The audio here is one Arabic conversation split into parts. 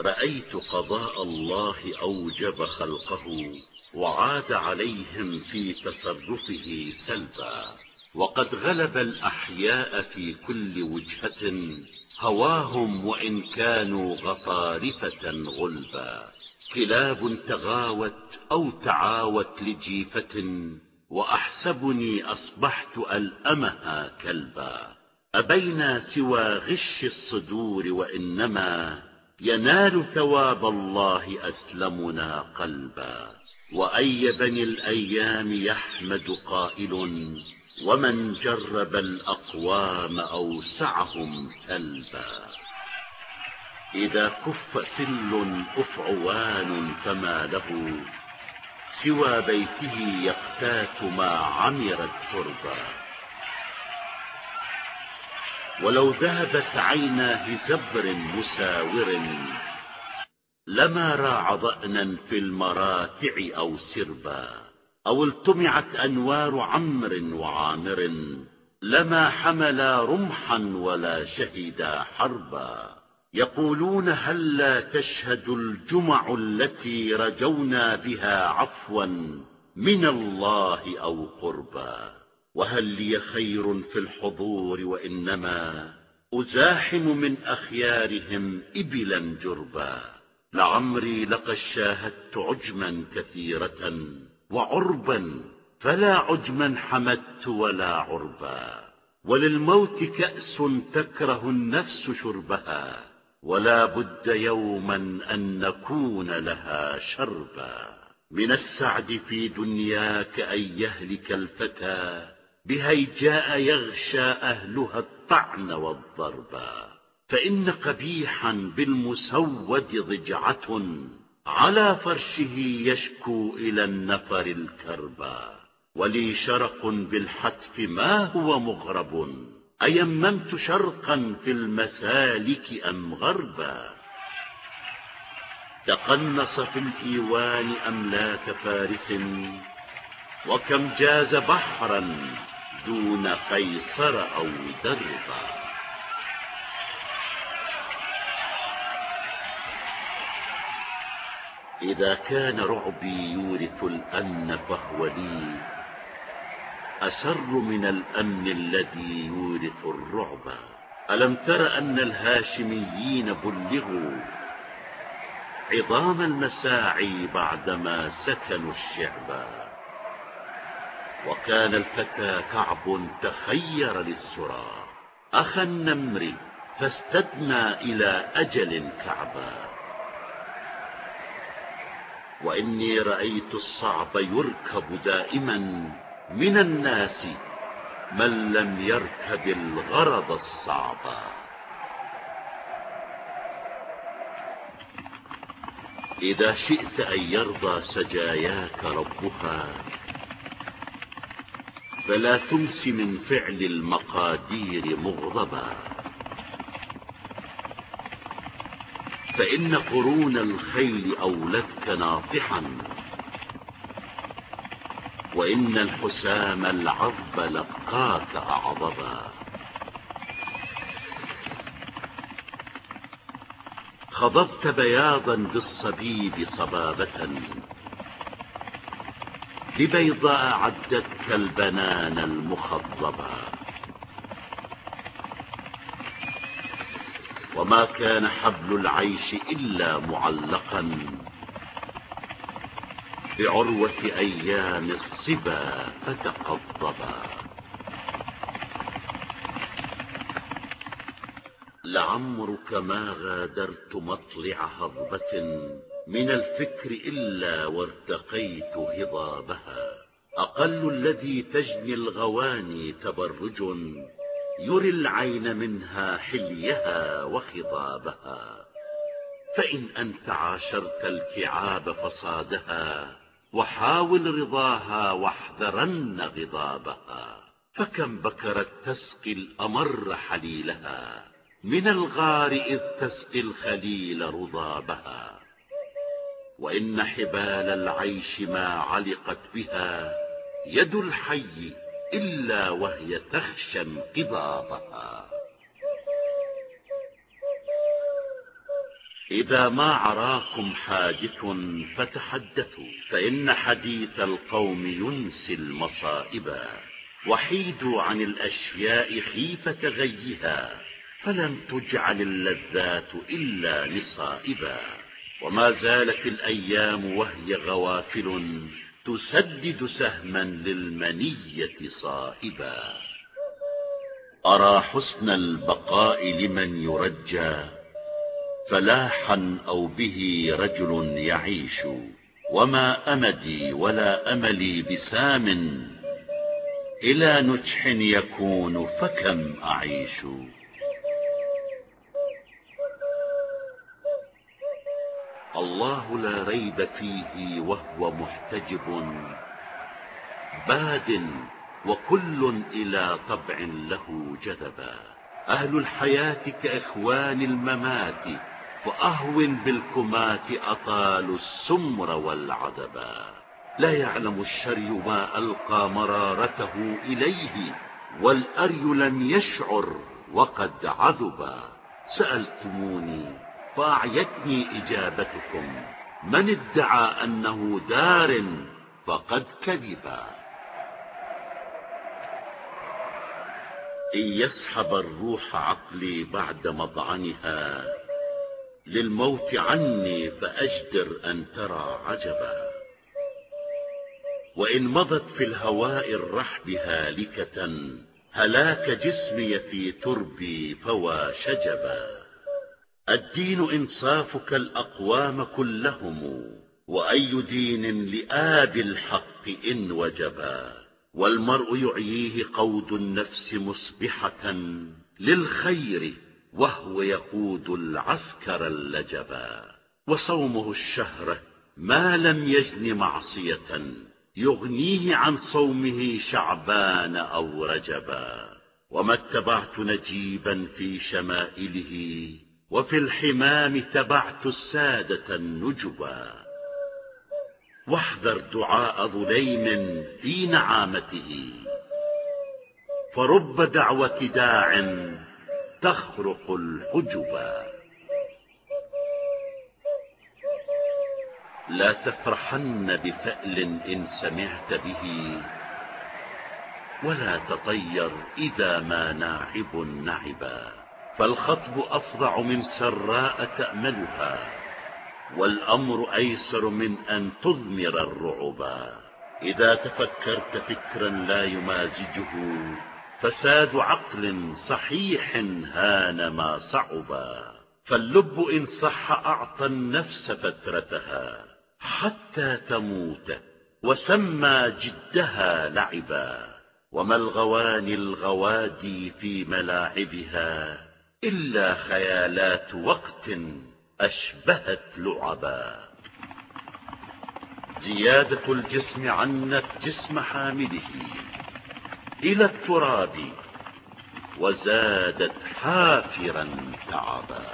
رأيت قضاء الله أوجب خلقه وعاد عليهم في تصرفه سلبا. وقد غلب الأحياء في كل وجهة هواهم وإن كانوا غطارفة غلبا. كلاب تغاوت أو تعاوت لجيفة وأحسبني أصبحت ألأمها كلبا. أبينا سوى غش الصدور وإنما ينال ثواب الله أسلمنا قلبا وأي بني الأيام يحمد قائل ومن جرب الأقوام أوسعهم كلبا إذا كف سل أفعوان فما له سوى بيته يقتات ما عمر التربا ولو ذهبت عيناه زبر مساور لما راع ضأنا في المراتع أو سربا أو التمعت أنوار عمر وعامر لما حملا رمحا ولا شهدا حربا يقولون هلا تشهد الجمع التي رجونا بها عفوا من الله أو قربا وهل لي خير في الحضور وإنما أزاحم من أخيارهم إبلا جربا. لعمري لقد شاهدت عجما كثيرة وعربا فلا عجما حمدت ولا عربا. وللموت كأس تكره النفس شربها ولا بد يوما أن نكون لها شربا. من السعد في دنياك أن يهلك الفتى بهيجاء يغشى أهلها الطعن والضربا فإن قبيحا بالمسود ضجعة على فرشه يشكو إلى النفر الكربا ولي شرق بالحتف ما هو مغرب؟ أيممت شرقا في المسالك أم غربا تقنص في الإيوان أملاك فارس وكم جاز بحرا دون قيصر أو دربا. إذا كان رعبي يورث الأمن فهو لي أسر من الأمن الذي يورث الرعب. ألم تر أن الهاشميين بلغوا عظام المساعي بعدما سكنوا الشعبا وكان الفتى كعب تخير للسرى. أخا النمر فاستدنى إلى أجل كعبا وإني رأيت الصعب يركب دائما من الناس من لم يركب الغرض الصعب. إذا شئت أن يرضى سجاياك ربها فلا تمس من فعل المقادير مغضبا. فإن قرون الخيل أولدك ناطحا وإن الحسام العظب لقاك أعظما خضبت بياضا بالصبيب صبابة. لبيضاء عدتك البنان المخضبا وما كان حبل العيش إلا معلقا بعروة أيام الصبا فتقضبا. لعمرك ما غادرت مطلع هضبة من الفكر إلا وارتقيت هضابها. أقل الذي تجني الغواني تبرج يري العين منها حليها وخضابها. فإن أنت عاشرت الكعاب فصادها وحاول رضاها واحذرن غضابها. فكم بكرت تسقي الأمر حليلها من الغار إذ تسقي الخليل رضابها. وإن حبال العيش ما علقت بها يد الحي إلا وهي تخشى انقضاضها إذا ما عراكم حادث فتحدثوا فإن حديث القوم ينسي المصائب. وحيدوا عن الأشياء خيفة غيها فلم تجعل اللذات إلا لصائبا وما زالت الأيام وهي غوافل تسدد سهما للمنية صائبا أرى حسن البقاء لمن يرجى فلاحا أو به رجل يعيش. وما أمدي ولا أملي بسام إلى نجح يكون فكم أعيش. الله لا ريب فيه وهو محتجب باد وكل إلى طبع له جذبا. أهل الحياة كإخوان الممات فأهون بالكمات أطالوا السمر والعذبا لا يعلم الشري ما ألقى مرارته إليه والأري لم يشعر وقد عذبا. سألتموني فأعيتني إجابتكم. من ادعى أنه دار فقد كذبا إن يسحب الروح عقلي بعد مضعنها للموت عني فأجدر أن ترى عجبا. وإن مضت في الهواء الرحب هالكة هلاك جسمي في تربي فوى شجبا. الدين إنصافك الأقوام كلهم وأي دين لآب الحق إن وجبا والمرء يعييه قود النفس مصبحة للخير وهو يقود العسكر اللجبا. وصومه الشهر ما لم يجن معصية يغنيه عن صومه شعبان أو رجبا. وما اتبعت نجيبا في شمائله وفي الحمام تبعت السادة النجبا واحذر دعاء ظليم في نعامته. فرب دعوة داع تخرق الحجبا لا تفرحن بفأل إن سمعت به. ولا تطير إذا ما ناعب نعبا. فالخطب أفظع من سراء تأملها والأمر أيسر من أن تضمر الرعبا إذا تفكرت فكرا لا يمازجه فساد عقل صحيح هان ما صعبا فاللب إن صح أعطى النفس فترتها حتى تموت وسمى جدها لعبا. وما الغواني الغوادي في ملاعبها؟ إلا خيالات وقت أشبهت لعبا. زيادة الجسم عنت جسم حامله إلى التراب وزادت حافرا تعبا.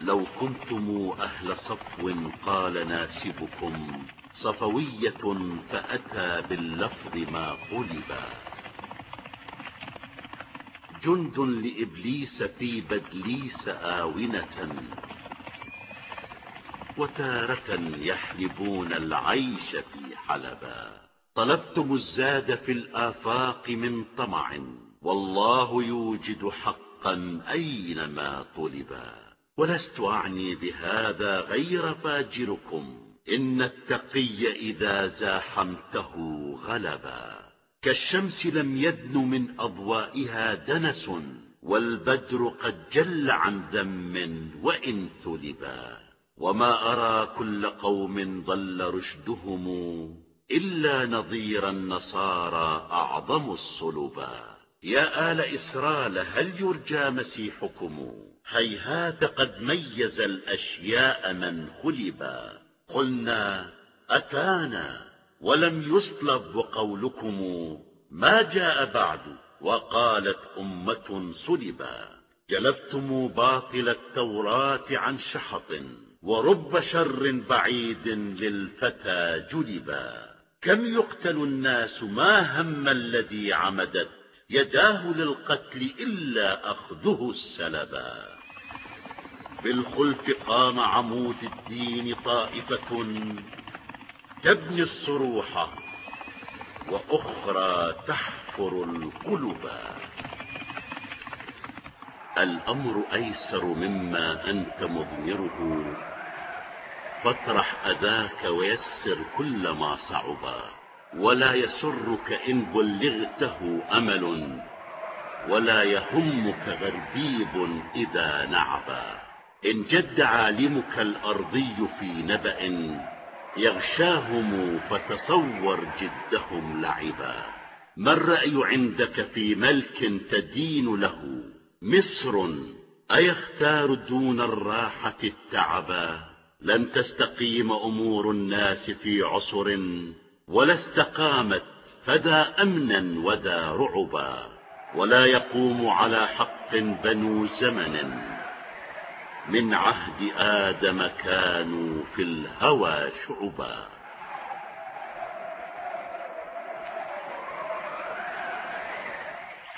لو كنتم أهل صفو قال ناسبكم صفوية فأتى باللفظ ما قلبا جند لإبليس في بدليس آونة. وتارة يحلبون العيش في حلبا. طلبتم الزاد في الآفاق من طمع. والله يوجد حقا أينما طلبا. ولست أعني بهذا غير فاجركم. إن التقي إذا زاحمته غلبا. كالشمس لم يدن من أضوائها دنس والبدر قد جل عن ذم وإن ثلبا. وما أرى كل قوم ضل رشدهم إلا نظير النصارى أعظم الصلبا. يا آل إسرال هل يرجى مسيحكم؟ هيهات قد ميز الأشياء من خلبا. قلنا أتانا ولم يصلب وقولكم ما جاء بعد وقالت أمة صلبا جلبتم باطل التوراة عن شحط ورب شر بعيد للفتى جلبا. كم يقتل الناس ما هم الذي عمدت يداه للقتل إلا أخذه السلبا. بالخلف قام عمود الدين طائفة تبني الصروح وأخرى تحفر القلبا الأمر أيسر مما أنت مضمره. فاطرح أذاك ويسر كل ما صعبا ولا يسرك إن بلغته أمل. ولا يهمك غربيب إذا نعبا إن جد عالمك الأرضي في نبأ يغشاهم فتصور جدهم لعبا. ما الرأي عندك في ملك تدين له؟ مصر أيختار دون الراحة التعبا؟ لن تستقيم أمور الناس في عسر ولا استقامت فذا أمنا وذا رعبا. ولا يقوم على حق بنو زمن. من عهد آدم كانوا في الهوى شعبا.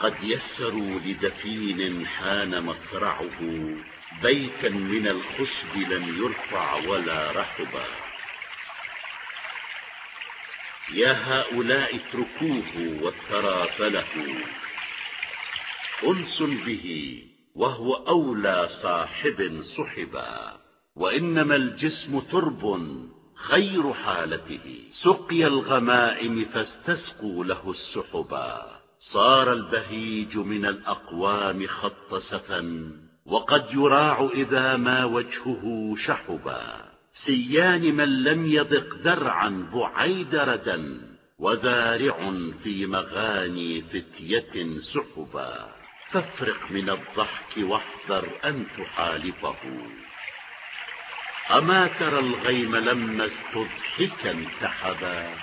قد يسروا لدفين حان مصرعه بيتا من الخشب لم يرفع ولا رحبا. يا هؤلاء اتركوه والثرى فله أنس به وهو أولى صاحب صحبا. وإنما الجسم ترب خير حالته. سقي الغمائم فاستسقوا له السحبا. صار البهيج من الأقوام خط سفا وقد يراع إذا ما وجهه شحبا. سيان من لم يضق درعا بعيد ردا وذارع في مغاني فتية سحبا. فافرق من الضحك واحذر أن تحالفه. أما ترى الغيم لما استضحك انتحبا.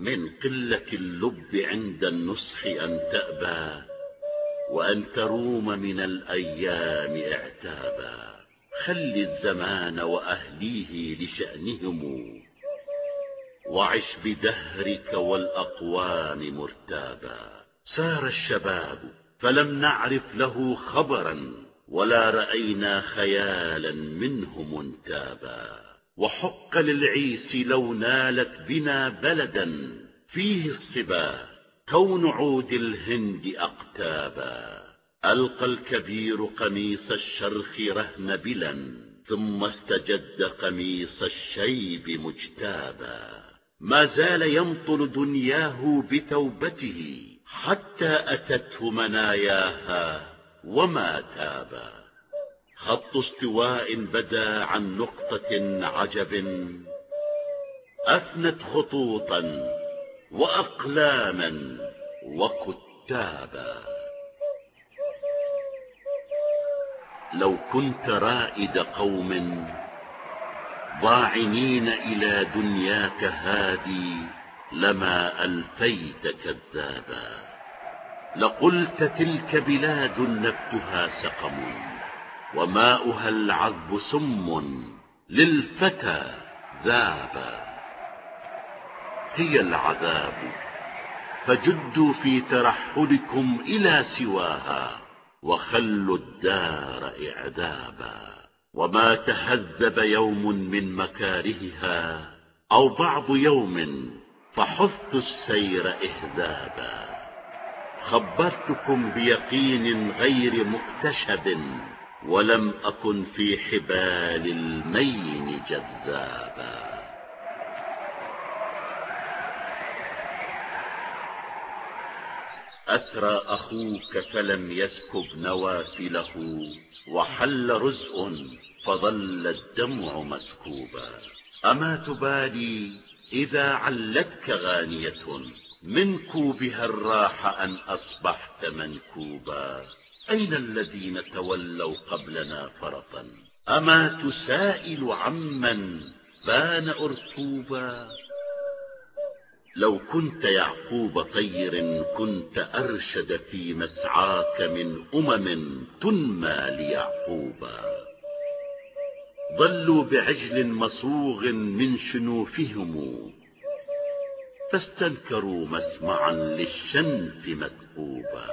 من قلة اللب عند النصح أن تأبى وأن تروم من الأيام اعتابا. خل الزمان وأهليه لشأنهم. وعش بدهرك والأقوام مرتابا. سار الشباب فلم نعرف له خبرا ولا رأينا خيالا منه منتابا. وحق للعيس لو نالت بنا بلدا فيه الصبا كون عود الهند أقتابا. ألقى الكبير قميص الشرخ رهن بلا ثم استجد قميص الشيب مجتابا. ما زال يمطل دنياه بتوبته حتى أتته مناياها وما تابا خط استواء بدا عن نقطة عجب أثنت خطوطا وأقلاما وكتابا. لو كنت رائد قوم ضاعنين إلى دنياك هادي لما ألفيت كذابا. لقلت تلك بلاد نبتها سقم وماؤها العذب سم للفتى ذابا. هي العذاب فجدوا في ترحلكم إلى سواها وخلوا الدار إعذابا وما تهذب يوم من مكارهها أو بعض يوم فحثت السير إهذابا. خبرتكم بيقين غير مكتشب ولم أكن في حبال المين جذابا. أسرى أخوك فلم يسكب نوافله وحل رزء فظل الدمع مسكوبا. أما تبالي إذا علتك غانية من كوبها الراح أن أصبحت منكوبا. أين الذين تولوا قبلنا فرطا؟ أما تسائل عمن بان أركوبا لو كنت يعقوب طير كنت أرشد في مسعاك من أمم تنمى ليعقوبا ظلوا بعجل مصوغ من شنوفهم. فاستنكروا مسمعا للشنف مكبوبا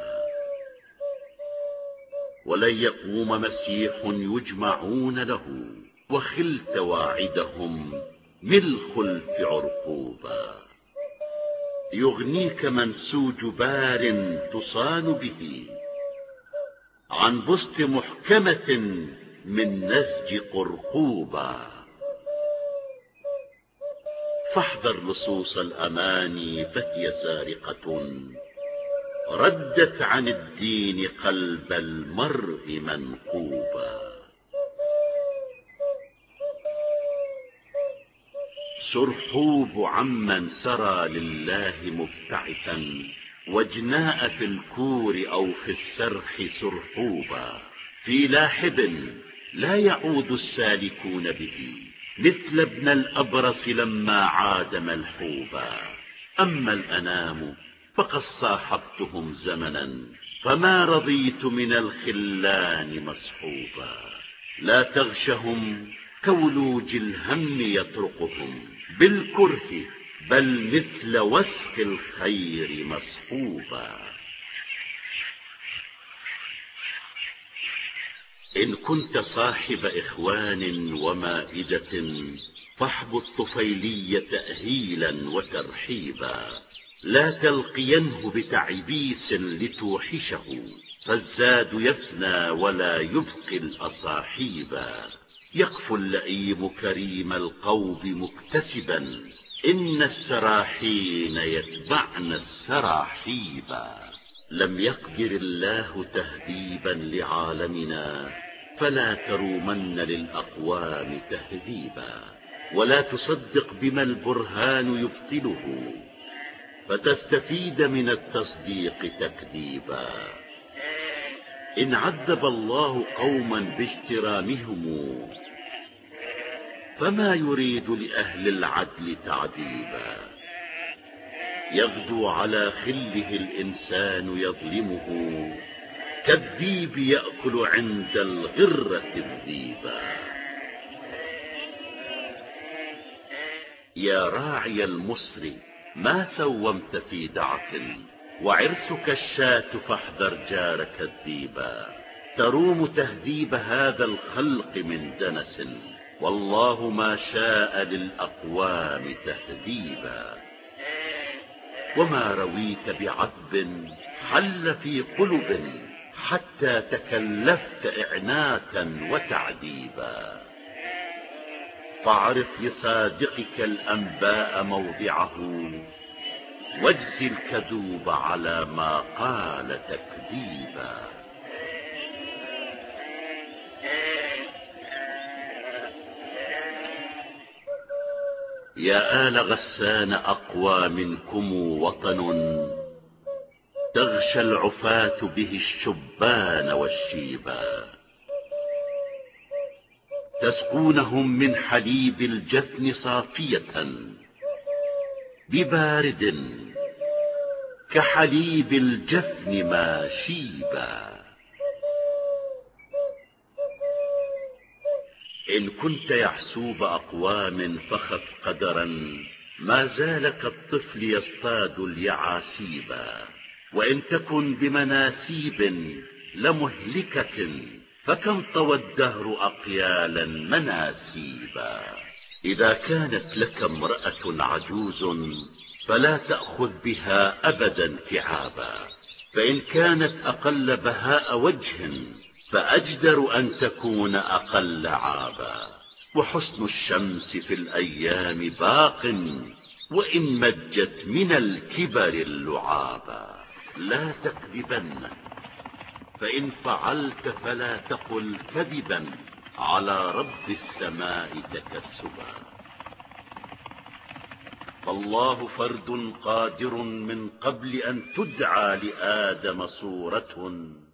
ولن يقوم مسيح يجمعون له وخلت واعدهم من الخلف عرقوبا يغنيك منسوج بار تصان به عن بسط محكمة من نسج قرقوبا. فاحذر لصوص الأماني فهي سارقة. ردت عن الدين قلب المرء منقوبا. سرحوب عمن سرى لله مبتعثا وجناء في الكور أو في السرح سرحوبا في لاحب لا يعود السالكون به مثل ابن الأبرص لما عاد ملحوبا أما الأنام فقد صاحبتهم زمنا فما رضيت من الخلان مصحوبا لا تغشهم كولوج الهم يطرقهم بالكره بل مثل وسخ الخير مصحوبا إن كنت صاحب إخوان ومائدة فاحب الطفيلي تأهيلا وترحيبا. لا تلقينه بتعبيس لتوحشه فالزاد يفنى ولا يبقي الأصاحيبا. يقف اللئيم كريم القوب مكتسبا إن السراحين يتبعن السراحيبا لم يقدر الله تهذيبا لعالمنا فلا ترومن للأقوام تهذيبا. ولا تصدق بما البرهان يبطله فتستفيد من التصديق تكذيبا. إن عذب الله قوما باجترامهم فما يريد لأهل العدل تعذيبا. يغدو على خله الإنسان يظلمه كالذيب يأكل عند الغرة الذيبا. يا راعي المصر ما سومت في دعة وعرسك الشاة فاحذر جارك الذيبا تروم تهذيب هذا الخلق من دنس والله ما شاء للأقوام تهذيبا. وما رويت بعذب حل في قلب حتى تكلفت إعناتا وتعذيبا. فاعرف لصادقك الأنباء موضعه واجز الكذوب على ما قال تكذيبا. يا آل غسان أقوى منكم وطن تغشى العفاة به الشبان والشيبا تسقونهم من حليب الجفن صافية ببارد كحليب الجفن ما شيبا إن كنت يحسوب أقوام فخف قدرا ما زال كالطفل يصطاد اليعاسيبا وإن تكن بمناسيب لمهلكة فكم طوى الدهر أقيالا مناسيبا إذا كانت لك امرأة عجوز فلا تأخذ بها أبدا كعابا. فإن كانت أقل بهاء وجه فأجدر أن تكون أقل عابا. وحسن الشمس في الأيام باق وإن مجت من الكبر اللعابا. لا تكذبن فإن فعلت فلا تقل كذبا على رب السماء تكسبا. فالله فرد قادر من قبل أن تدعى لآدم صورة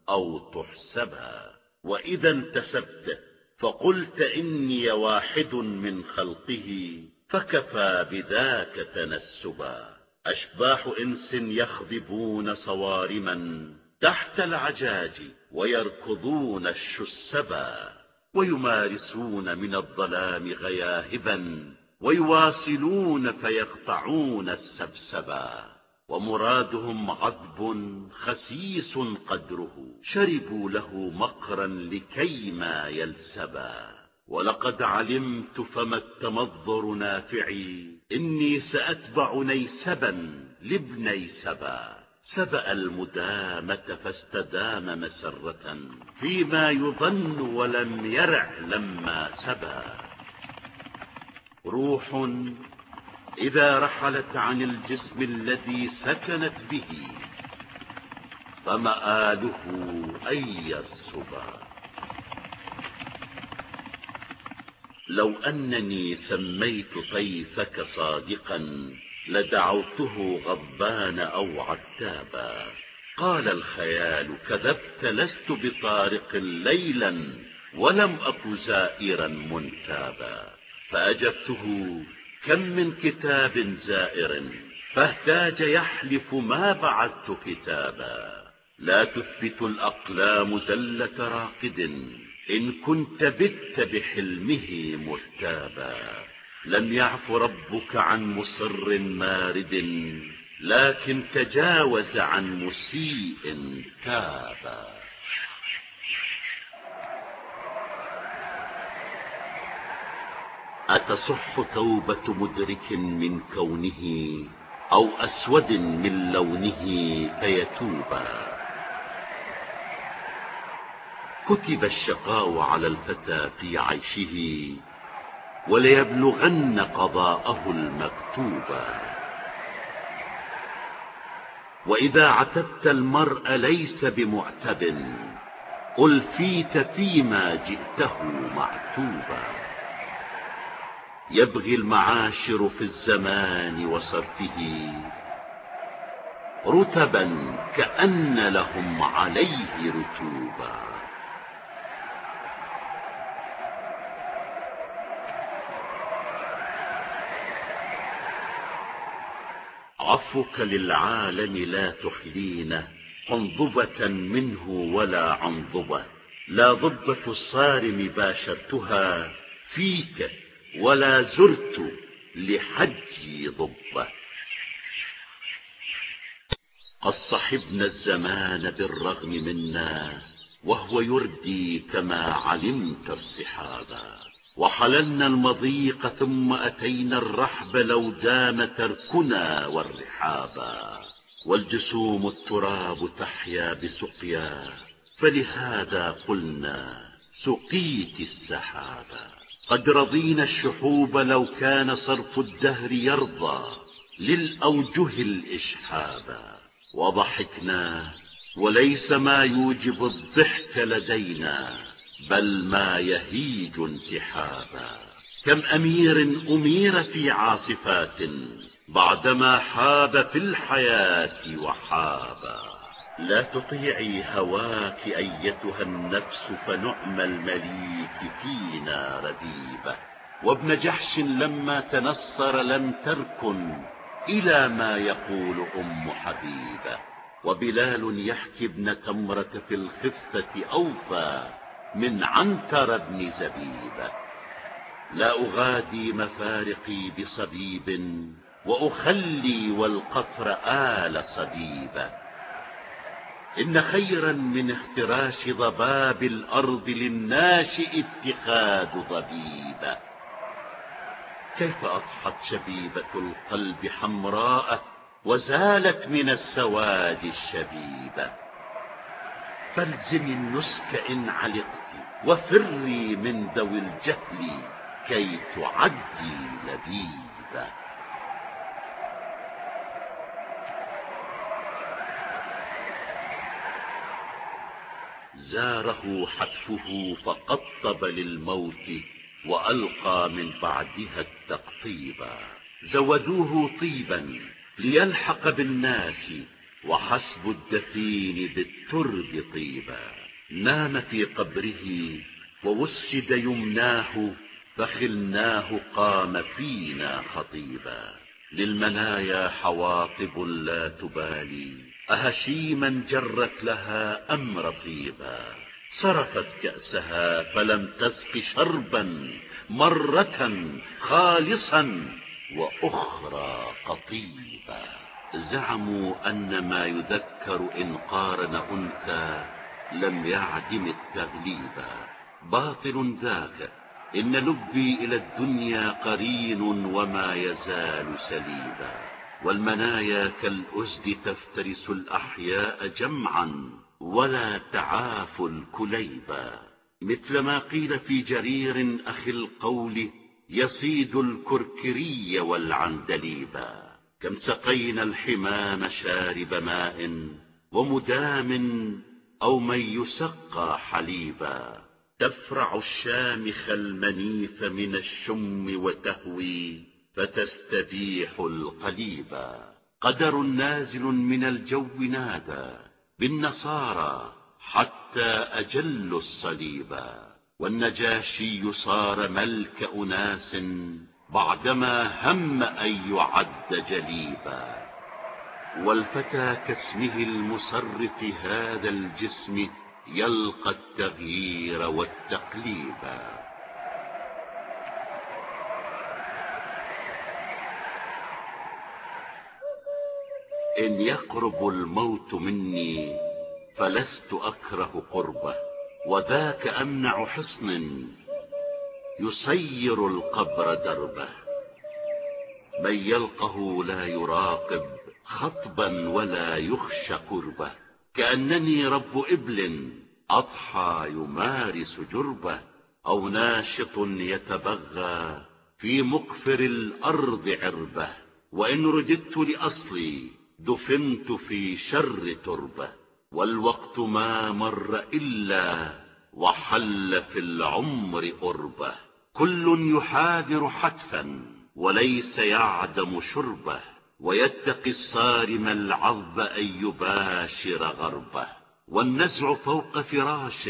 أو تحسبا وإذا انتسبت فقلت إني واحد من خلقه فكفى بذاك تنسبا. أشباح إنس يخضبون صوارما تحت العجاج ويركضون الشسبا ويمارسون من الظلام غياهبا ويواصلون فيقطعون السبسبا. ومرادهم عذب خسيس قدره. شربوا له مقرا لكيما يلسبا. ولقد علمت فما التمظر نافعي. إني سأتبع نيسبا لابني سبا. سبأ المدامة فاستدام مسرة. فيما يظن ولم يرع لما سبا. روح إذا رحلت عن الجسم الذي سكنت به فمآله أن يرسبا لو أنني سميت طيفك صادقا لدعوته غضبان أو عتابا. قال الخيال كذبت لست بطارق ليلا ولم أك زائرا منتابا. فأجبته كم من كتاب زائر فاهتاج يحلف ما بعثت كتابا. لا تثبت الأقلام زلة راقد إن كنت بت بحلمه مرتابا. لم يعف ربك عن مصر مارد لكن تجاوز عن مسيء تابا. أتصح توبة مدرك من كونه أو أسود من لونه فيتوبا. كتب الشقاء على الفتى في عيشه وليبلغن قضاءه المكتوبا وإذا عتبت المرء ليس بمعتب ألفيت فيما جئته معتوبا. يبغي المعاشر في الزمان وصرفه. رتبا كأن لهم عليه رتوبا. عفوك للعالم لا تحيينا حنظبة منه ولا عنظبة لا ضبة الصارم باشرتها فيك ولا زرت لحجي ضبة. قد صحبنا الزمان بالرغم منا وهو يردي كما علمت الصحابا وحللنا المضيق ثم أتينا الرحب لو دام تركنا والرحابا والجسوم التراب تحيا بسقيا فلهذا قلنا سقيت السحابا قد رضينا الشحوب لو كان صرف الدهر يرضى للأوجه الإشحابا وضحكنا وليس ما يوجب الضحك لدينا بل ما يهيج انتحابا. كم أمير أمير في عاصفات بعدما حاب في الحياة وحابا. لا تطيعي هواك أيتها النفس فنعم المليك فينا ربيبة وابن جحش لما تنصر لم تركن إلى ما يقول أم حبيبة. وبلال يحكي ابن تمرة في الخفة أوفى من عنتر بن زبيب لا أغادي مفارقي بصبيب وأخلي والقفر آل صبيبة. إن خيرا من اختراش ضباب الأرض للناشئ اتخاذ ضبيبة كيف أضحت شبيبة القلب حمراء وزالت من السواد الشبيبة؟ فالزمي النسك إن علقت وفري من ذوي الجهل كي تعدي لبيبة. زاره حتفه فقطب للموت وألقى من بعدها التقطيبا زودوه طيبا ليلحق بالناس وحسب الدفين بالترب طيبا نام في قبره ووسد يمناه فخلناه قام فينا خطيبا. للمنايا حواطب لا تبالي. أهشيما جرت لها أم رطيبا صرفت كأسها فلم تسق شربا مرة خالصا وأخرى قطيبا. زعموا أن ما يذكر إن قارن أنثى لم يعدم التغليبا باطل ذاك إن لبي إلى الدنيا قرين وما يزال سليبا. والمنايا كالأسد تفترس الأحياء جمعا ولا تعاف الكليبا مثل ما قيل في جرير أخي القول يصيد الكركري والعندليبا كم سقينا الحمام شارب ماء ومدام أو من يسقى حليبا تفرع الشامخ المنيف من الشم وتهوي فتستبيح القليبا قدر نازل من الجو نادى بالنصارى حتى أجلوا الصليبا والنجاشي صار ملك أناس بعدما هم أن يعد جليبا والفتى كاسمه المصرف هذا الجسم يلقى التغيير والتقليبا إن يقرب الموت مني فلست أكره قربه وذاك أمنع حصن يصير القبر دربه. من يلقه لا يراقب خطبا ولا يخشى قربه كأنني رب إبل أضحى يمارس جربه أو ناشط يتبغى في مقفر الأرض عربه. وإن رددت لأصلي دفنت في شر تربة والوقت ما مر إلا وحل في العمر أربه كل يحاذر حتفا وليس يعدم شربة ويتقي الصارم العظ أن يباشر غربة. والنزع فوق فراش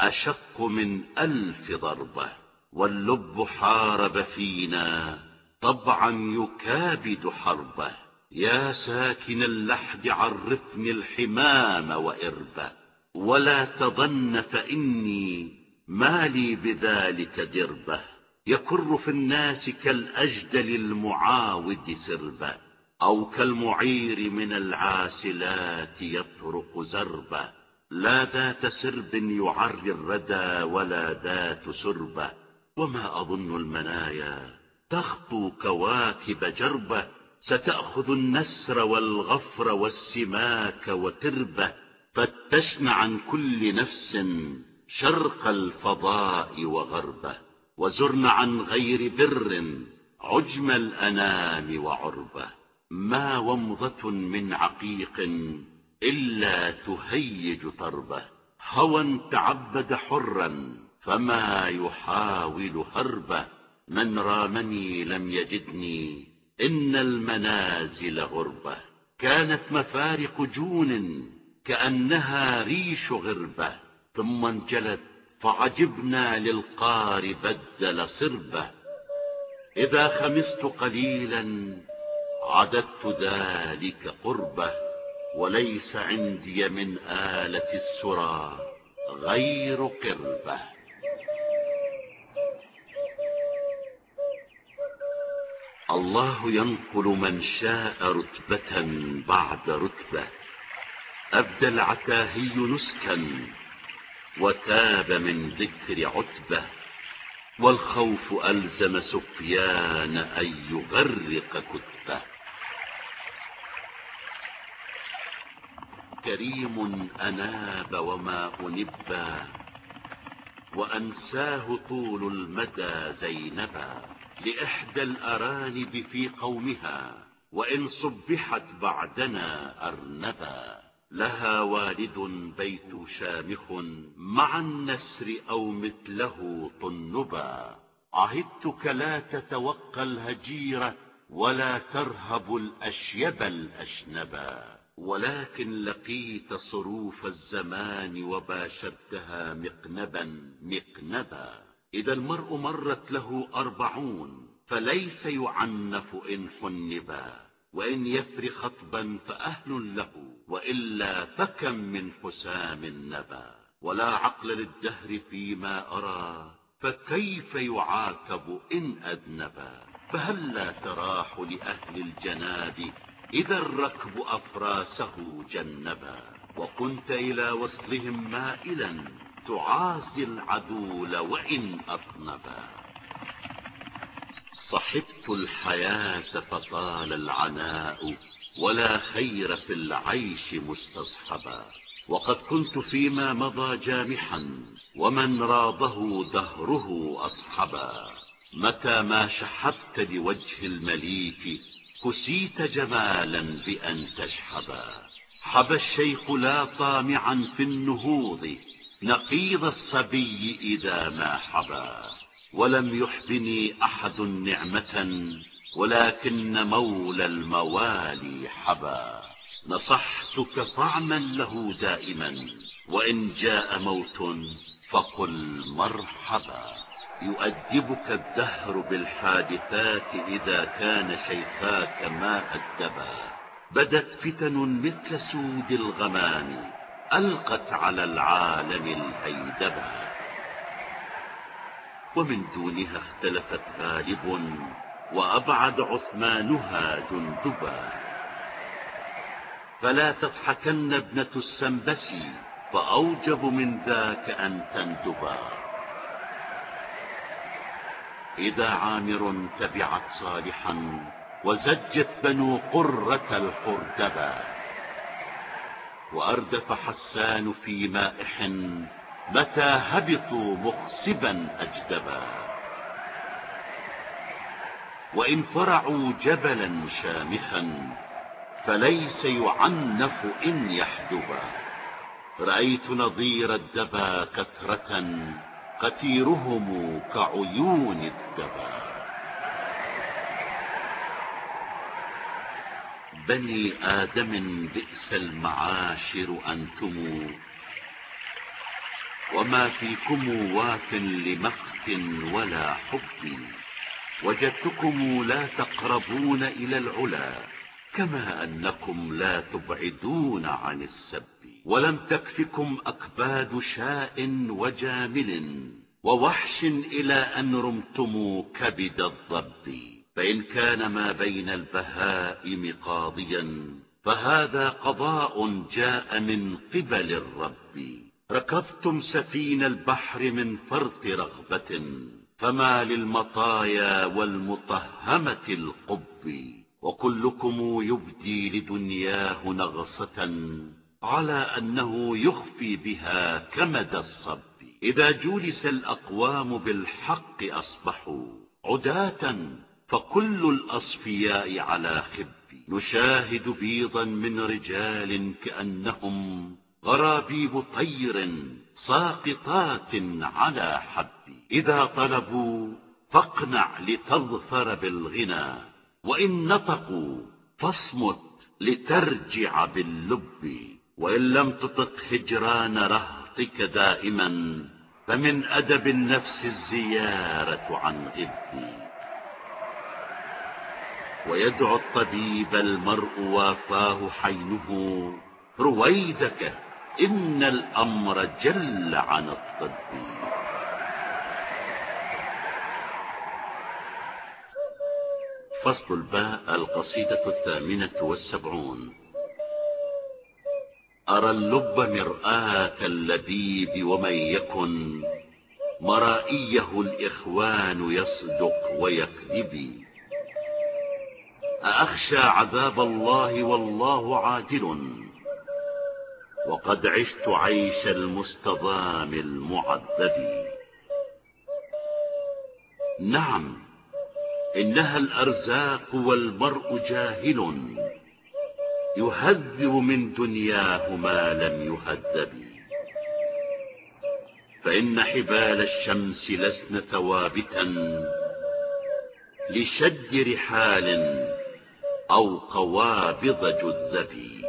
أشق من ألف ضربة. واللب حارب فينا طبعا يكابد حربة. يا ساكن اللحد عرفني الحمام وإربه ولا تظن فإني ما لي بذلك دربه يكر في الناس كالأجدل المعاود سربه أو كالمعير من العاسلات يطرق زربه لا ذات سرب يعري الردى ولا ذات سربه وما أظن المنايا تخطو كواكب جربه ستأخذ النسر والغفر والسماك وتربة فتشن عن كل نفس شرق الفضاء وغربة وزرن عن غير بر عجم الأنام وعربة ما ومضة من عقيق إلا تهيج طربة هوى تعبد حرا فما يحاول هربة من رامني لم يجدني إن المنازل غربة. كانت مفارق جون كأنها ريش غربة. ثم انجلت فعجبنا للقار بدل صربة. إذا خمست قليلا عددت ذلك قربة. وليس عندي من آلة السرى غير قربة. الله ينقل من شاء رتبة بعد رتبة. أبدى العتاهي نسكا وتاب من ذكر عتبة. والخوف ألزم سفيان أن يغرق كتبة. كريم أناب وما أنبا وأنساه طول المدى زينبا. لإحدى الأرانب في قومها وإن صبحت بعدنا أرنبا. لها والد بيت شامخ مع النسر أو مثله طنبا. عهدتك لا تتوقى الهجيرة ولا ترهب الأشيب الأشنبا. ولكن لقيت صروف الزمان وباشرتها مقنبا مقنبا. إذا المرء مرت له أربعون فليس يعنف إن حنبا وإن يفر خطبا فأهل له وإلا فكم من حسام نبا. ولا عقل للدهر فيما أرى فكيف يعاتب إن أذنبا؟ فهلا تراح لأهل الجناب إذا الركب أفراسه جنبا؟ وكنت إلى وصلهم مائلا تعازي العدول وإن أطنبا. صحبت الحياة فطال العناء ولا خير في العيش مستصحبا. وقد كنت فيما مضى جامحا ومن راضه دهره أصحبا. متى ما شحبت لوجه المليك كسيت جمالا بأن تشحبا. حبى الشيخ لا طامعا في النهوض نقيض الصبي إذا ما حبا ولم يحبني أحد نعمة ولكن مولى الموالي حبا. نصحتك طعما له دائما وإن جاء موت فقل مرحبا. يؤدبك الدهر بالحادثات إذا كان شيخاك ما أدبا. بدت فتن مثل سود الغمام ألقت على العالم الهيدبا ومن دونها اختلفت غالب وأبعد عثمانها جندبا. فلا تضحكن ابنة السنبس فأوجب من ذاك أن تندبا. إذا عامر تبعت صالحا وزجت بنو قرة الحردبا. وأردف حسان في مائح متى هبطوا مخسبا أجدبا. وإن فرعوا جبلا شامخا فليس يعنف إن يحدبا رأيت نظير الدبا كثرة قتيرهم كعيون الدبا. بني آدم بئس المعاشر أنتم. وما فيكم واف لمقت ولا حب. وجدتكم لا تقربون إلى العلا كما أنكم لا تبعدون عن السب. ولم تكفكم أكباد شاء وجامل ووحش إلى أن رمتم كبد الضب. فإن كان ما بين البهائم قاضيا فهذا قضاء جاء من قبل الرب. ركضتم سفين البحر من فرط رغبة فما للمطايا والمطهمة القب. وكلكم يبدي لدنياه نغصة على أنه يخفي بها كمد الصب. إذا جولس الأقوام بالحق أصبحوا عداة. فكل الأصفياء على خب نشاهد بيضا من رجال كأنهم غرابيب طير ساقطات على حب إذا طلبوا فاقنع لتظفر بالغنى وإن نطقوا فاصمت لترجع باللب. وإن لم تطق هجران رهطك دائما فمن أدب النفس الزيارة عن غب ويدعو الطبيب المرء وافاه حينه رويدك إن الأمر جل عن الطب فصل الباء القصيدة الثامنة والسبعون. أرى اللب مرآة اللبيب ومن يكن مرائيه الإخوان يصدق ويكذب أأخشى عذاب الله والله عادل وقد عشت عيش المستضام المعذب. نعم إنها الأرزاق والمرء جاهل. يهذب من دنياه ما لم يهذب. فإن حبال الشمس لسن ثوابتا لشد رحال أو قوابض جذب.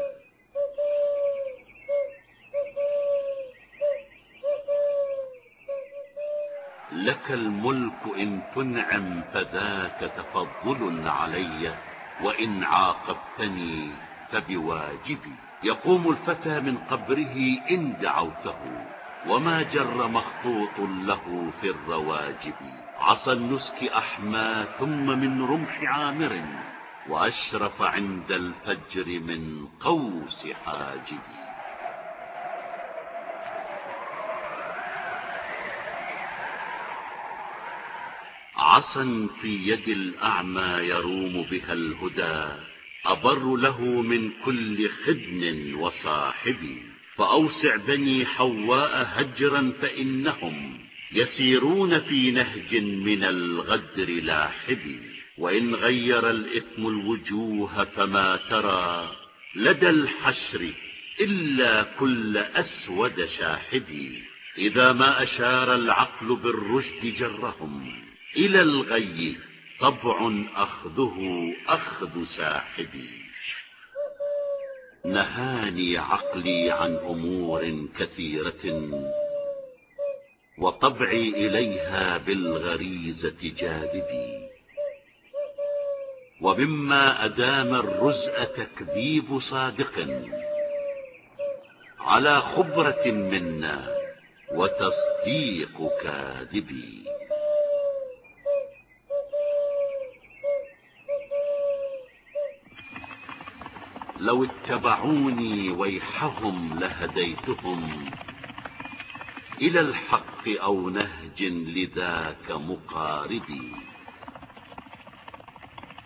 لك الملك إن تنعم فذاك تفضل علي وإن عاقبتني فبواجبي. يقوم الفتى من قبره إن دعوته وما جر مخطوط له في الرواجب. عصى النسك أحمى ثم من رمح عامر. وأشرف عند الفجر من قوس حاجب عصا في يد الأعمى يروم بها الهدى أبر له من كل خدن وصاحب فأوسع بني حواء هجرا فإنهم يسيرون في نهج من الغدر لاحب وإن غير الإثم الوجوه فما ترى لدى الحشر إلا كل أسود شاحب. إذا ما أشار العقل بالرشد جرهم إلى الغي طبع أخذه أخذ ساحبي نهاني عقلي عن أمور كثيرة وطبعي إليها بالغريزة جاذبي. ومما أدام الرزء تكذيب صادق على خبرة منا وتصديق كاذبي. لو اتبعوني ويحهم لهديتهم إلى الحق أو نهج لذاك مقاربي.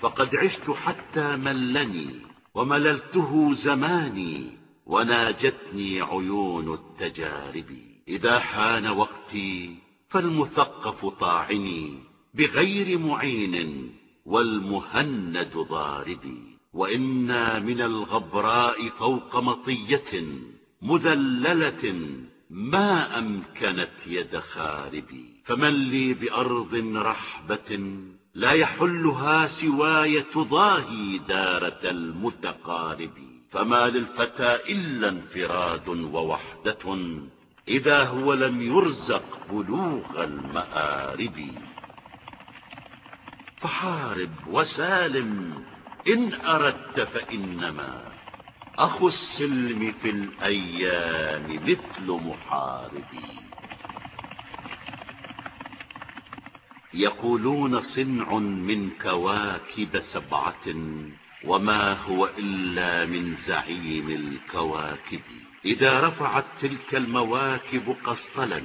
فقد عشت حتى ملني ومللته زماني وناجتني عيون التجارب. إذا حان وقتي فالمثقف طاعني بغير معين والمهند ضاربي وإنا من الغبراء فوق مطية مذللة ما أمكنت يد خاربي. فمن لي بأرض رحبة لا يحلها سواي تضاهي دارة المتقارب. فما للفتى إلا انفراد ووحدة إذا هو لم يرزق بلوغ المآرب. فحارب وسالم إن أردت فإنما. أخو السلم في الأيام مثل محاربي. يقولون صنع من كواكب سبعة وما هو إلا من زعيم الكواكب. إذا رفعت تلك المواكب قسطلا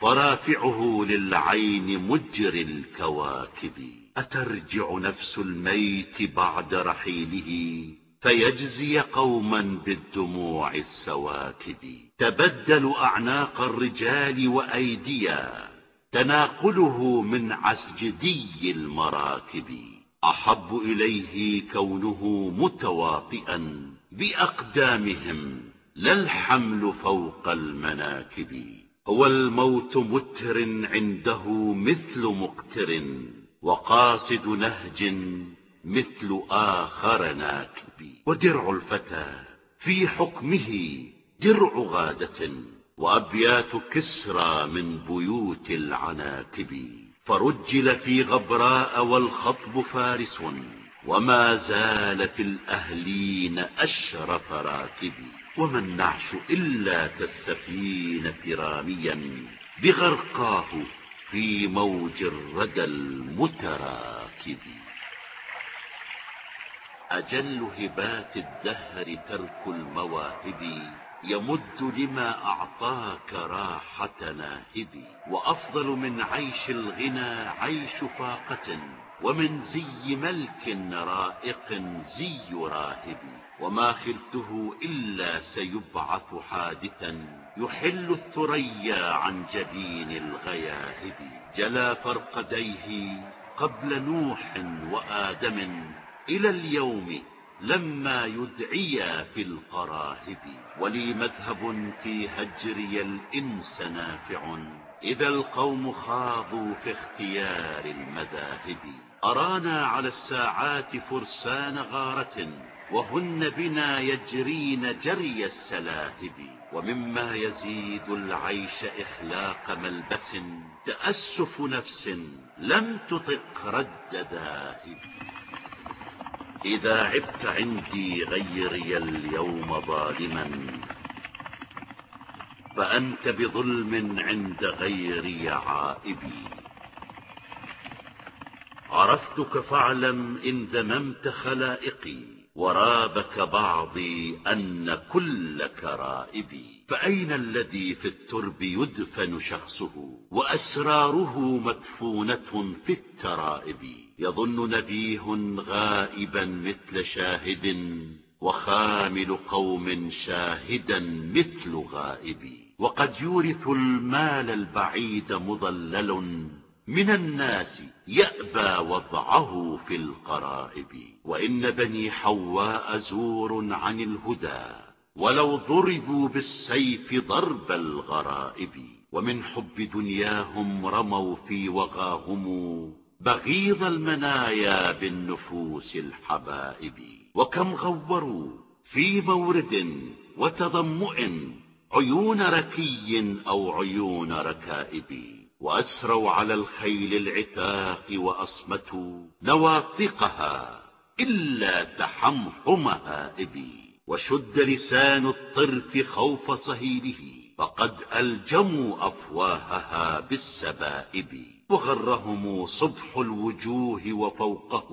فرافعه للعين مجري الكواكب. أترجع نفس الميت بعد رحيله فيجزي قوما بالدموع السواكب. تبدل أعناق الرجال وأيديا تناقله من عسجدي المراكب. أحب إليه كونه متواطئا بأقدامهم لا الحمل فوق المناكب. هو الموت متر عنده مثل مقتر وقاصد نهج مثل آخر ناكب. ودرع الفتى في حكمه درع غادة. وأبيات كسرى من بيوت العناكب فرجل في غبراء والخطب فارس وما زال في الأهلين أشرف راكب وما النعش إلا كالسفينة راميا بغرقاه في موج الردى المتراكب. أجل هبات الدهر ترك المواهب يمد لما أعطاك راحة ناهب وأفضل من عيش الغنى عيش فاقة ومن زي ملك رائق زي راهب وما خلته إلا سيبعث حادثا يحل الثريا عن جبين الغياهب. جلا فرقديه قبل نوح وآدم إلى اليوم لما يدعيا في القراهب ولي مذهب في هجري الإنس نافع إذا القوم خاضوا في اختيار المذاهب. أرانا على الساعات فرسان غارة وهن بنا يجرين جري السلاهب. ومما يزيد العيش إخلاق ملبس تأسف نفس لم تطق رد ذاهب إذا عبت عندي غيري اليوم ظالما فأنت بظلم عند غيري عائبي. عرفتك فاعلم إن ذممت خلائقي. ورابك بعضي أن كلك رائبي. فأين الذي في الترب يدفن شخصه؟ وأسراره مدفونة في الترائب. يظن نبيه غائبا مثل شاهد وخامل قوم شاهدا مثل غائب. وقد يورث المال البعيد مضلل من الناس يأبى وضعه في القرائب وإن بني حواء زور عن الهدى ولو ضربوا بالسيف ضرب الغرائب ومن حب دنياهم رموا في وغاهم بغيض المنايا بالنفوس الحبائب. وكم غوروا في مورد وتضمؤ عيون ركي أو عيون ركائب. وأسروا على الخيل العتاق وأصمتوا نواطقها إلا تحمحم هائبي وشد لسان الطرف خوف صهيله فقد ألجموا أفواهها بالسبائب. وغرهم صبح الوجوه وفوقه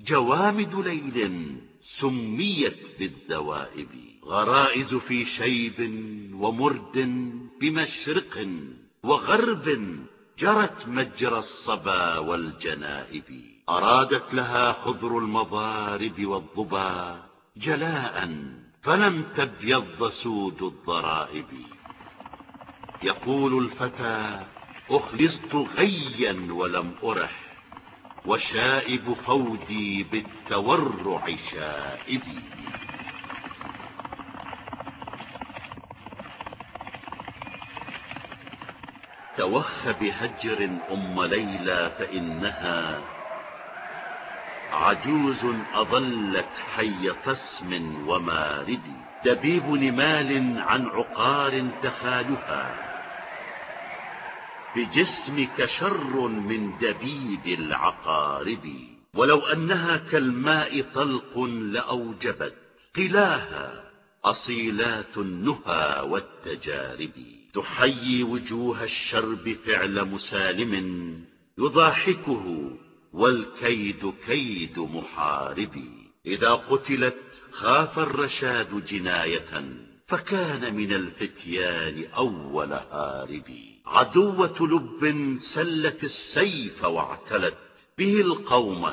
جوامد ليل سميت بالدوائب. غرائز في شيب ومرد بمشرق وغرب جرت مجرى الصبا والجنائب. أرادت لها خضر المضارب والضبا جلاء فلم تبيض سود الضرائب. يقول الفتى أخلصت غيا ولم أرح وشائب فودي بالتورع شائبي. توخ بهجر أم ليلى فإنها عجوز أظلت حي طسم ومارد دبيب نمال عن عقار تخالها بجسمك شر من دبيب العقارب ولو أنها كالماء طلق لأوجبت قلاها أصيلات النهى والتجارب تحيي وجوه الشرب فعل مسالم يضاحكه والكيد كيد محارب. إذا قتلت خاف الرشاد جناية فكان من الفتيان أول هارب. عدوة لب سلت السيف واعتلت به القوم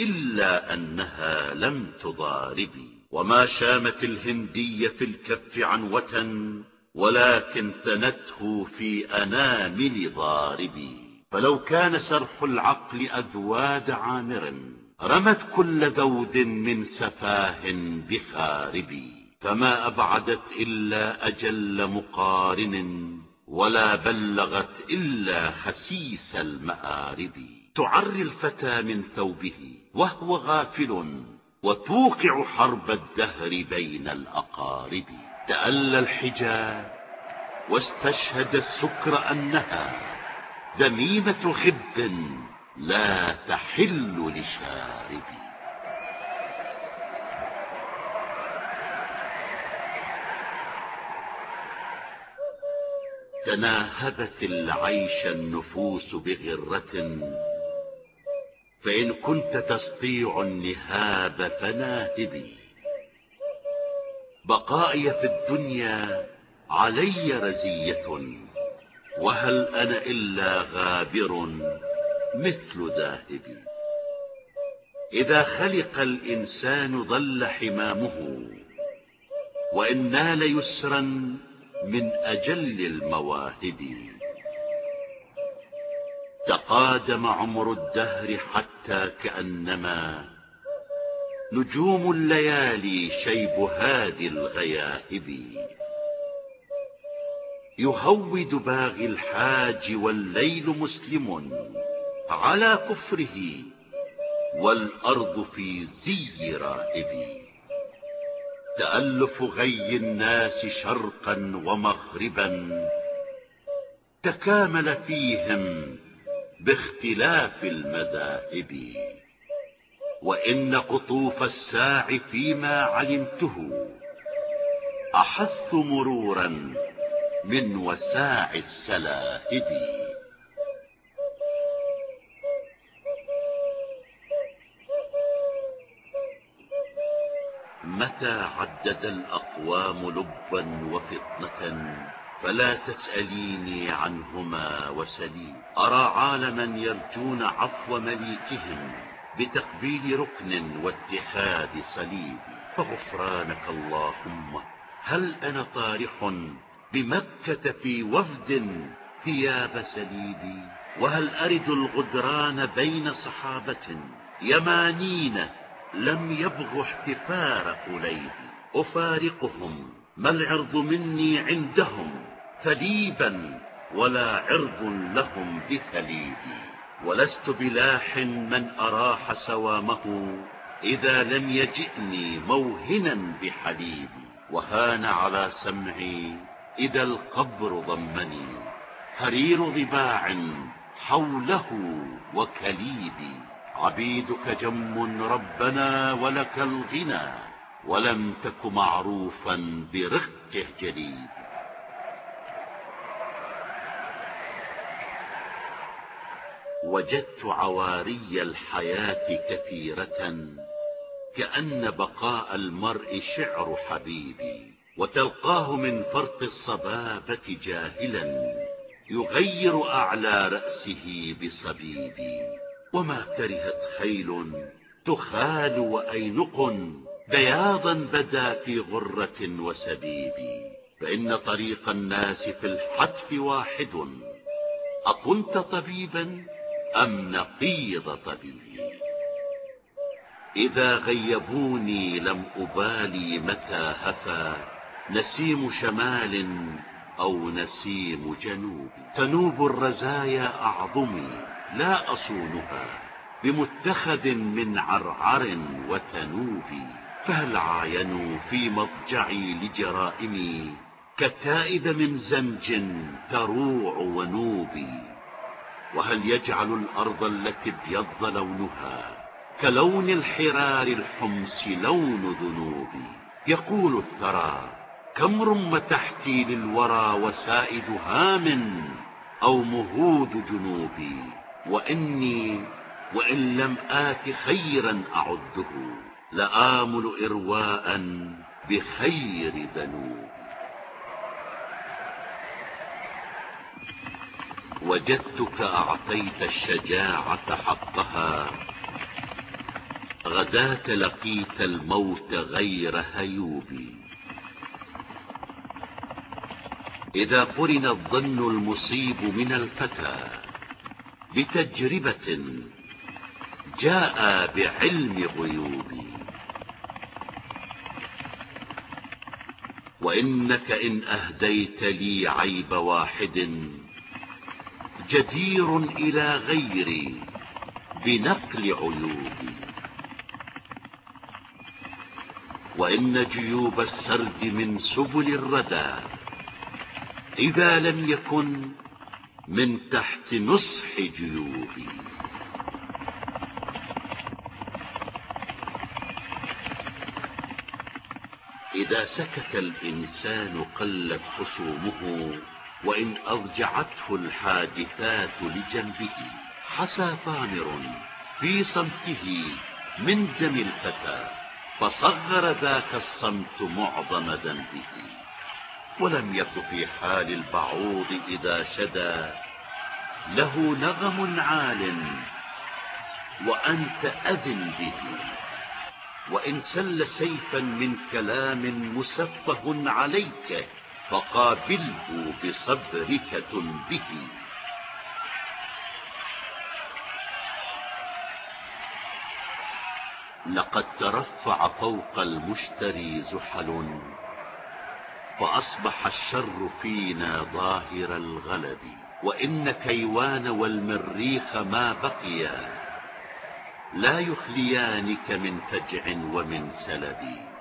إلا أنها لم تضارب. وما شامت الهندي في الكف عنوة ولكن ثنته في أنامل ضارب فلو كان سرح العقل أذواد عامر رمت كل ذود من سفاه بخارب فما أبعدت إلا أجل مقارن ولا بلغت إلا خسيس المآرب. تعري الفتى من ثوبه وهو غافل وتوقع حرب الدهر بين الأقارب. تألى الحجاب واستشهد السكر أنها ذميمة خب لا تحل لشارب تناهبت العيش النفوس بغرة فإن كنت تستطيع النهاب فناهبي. بقائي في الدنيا علي رزية وهل أنا إلا غابر مثل ذاهب إذا خلق الإنسان ظل حمامه وإن نال يسرا من أجل المواهب. تقادم عمر الدهر حتى كأنما نجوم الليالي شيب هادي الغياهب. يهود باغي الحاج والليل مسلم على كفره والأرض في زي راهب. تألف غي الناس شرقا ومغربا تكامل فيهم باختلاف المذاهب. وإن قطوف الساع فيما علمته أحث مرورا من وساع السلاهب متى عدد الأقوام لبا وفطنة فلا تسأليني عنهما وسلي. أرى عالما يرجون عفو مليكهم بتقبيل ركن واتخاذ صليب. فغفرانك اللهم. هل أنا طارح بمكة في وفد ثياب سليبي؟ وهل أرد الغدران بين صحابة يمانين لم يبغوا احتفار قليبي؟ أفارقهم ما العرض مني عندهم؟ ثليبا ولا عرض لهم بثليبي ولست بلاح من أراح سوامه إذا لم يجئني موهنا بحليبي وهان على سمعي إذا القبر ضمني. هرير ضباع حوله وكليبي عبيدك جم ربنا ولك الغنى ولم تك معروفا برقه جليب. وجدت عواري الحياة كثيرة كأن بقاء المرء شعر حبيبي وتلقاه من فرط الصبابة جاهلا يغير أعلى رأسه بصبيبي. وما كرهت خيل تخال وأينق بياضا بدا في غرة وسبيب فإن طريق الناس في الحتف واحد أكنت طبيبا؟ أم نقيض طبيب؟ إذا غيبوني لم أبالي متى هفى نسيم شمال أو نسيم جنوب. تنوب الرزايا أعظمي لا أصونها بمتخذ من عرعر وتنوب. فهل عاينوا في مضجعي لجرائمي؟ كتائب من زنج تروع ونوبي. وهل يجعل الأرض التي ابيض لونها كلون الحرار الحمس لون ذنوبي؟ يقول الثرى كم رم تحتي للورى وسائد هام أو مهود جنوبي؟ وإني وإن لم آت خيرا أعده لآمل إرواء بخير ذنوب وجدتك أعطيت الشجاعة حقها. غداة لقيت الموت غير هيوب. إذا قرن الظن المصيب من الفتى بتجربة جاء بعلم غيوب. وإنك إن أهديت لي عيب واحد جدير إلى غيري بنقل عيوبي وإن جيوب السرد من سبل الردى إذا لم يكن من تحت نصح جيوبي. إذا سكت الإنسان قلت خصومه وإن أضجعته الحادثات لجنبه. حسى ثامر في صمته من دم الفتى فصغر ذاك الصمت معظم ذنبه. ولم يك في حال البعوض إذا شدى له نغم عال وأنت أذن به. وإن سل سيفا من كلام مسفه عليك فقابله بصبرك تنبه لقد ترفع فوق المشتري زحل فأصبح الشر فينا ظاهر الغلب. وإن كيوان والمريخ ما بقيا لا يخليانك من فجع ومن سلب.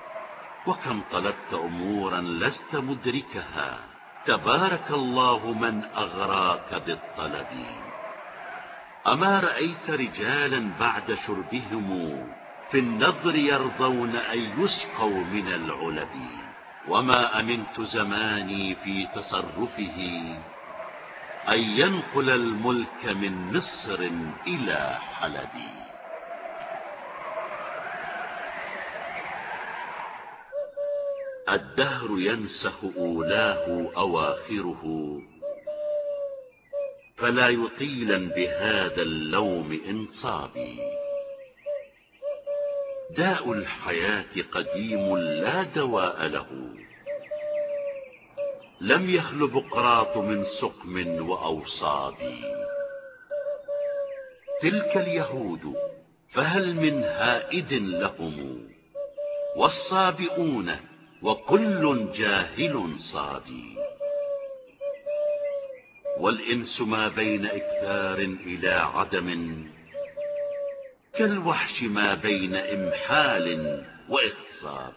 وكم طلبت أمورا لست مدركها. تبارك الله من أغراك بالطلب. أما رأيت رجالا بعد شربهم في النظر يرضون أن يسقوا من العلب. وما أمنت زماني في تصرفه أن ينقل الملك من مصر إلى حلبي. الدهر ينسخ أولاه أواخره فلا يطيلا بهذا اللوم إنصابي. داء الحياة قديم لا دواء له. لم يخل بقراط من سقم وأوصاب. تلك اليهود فهل من هائد لهم؟ والصابئون وكل جاهل صابي والإنس ما بين إكثار إلى عدم كالوحش ما بين إمحال وإخصاب.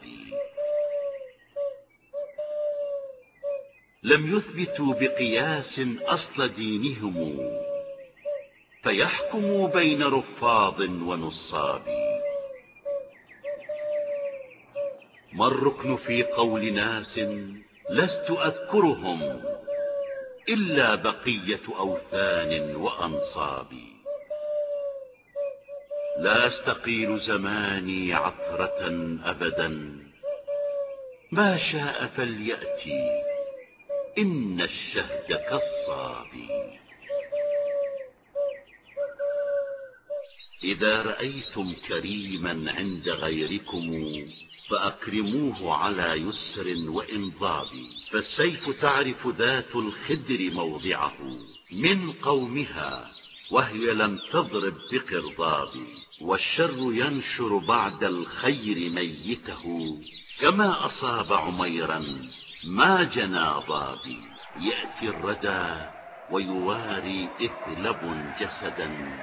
لم يثبتوا بقياس أصل دينهم فيحكموا بين رفاض ونصاب. ما الركن في قول ناس لست أذكرهم إلا بقية أوثان وأنصاب. لا أستقيل زماني عثرة أبدا. ما شاء فليأتي إن الشهد كالصاب. إذا رأيتم كريما عند غيركم فأكرموه على يسر وإنضاب فالسيف تعرف ذات الخدر موضعه. من قومها وهي لم تضرب بقرضاب والشر ينشر بعد الخير ميته. كما أصاب عميرا ما جنى ضاب يأتي الردى ويواري إثلب جسدا.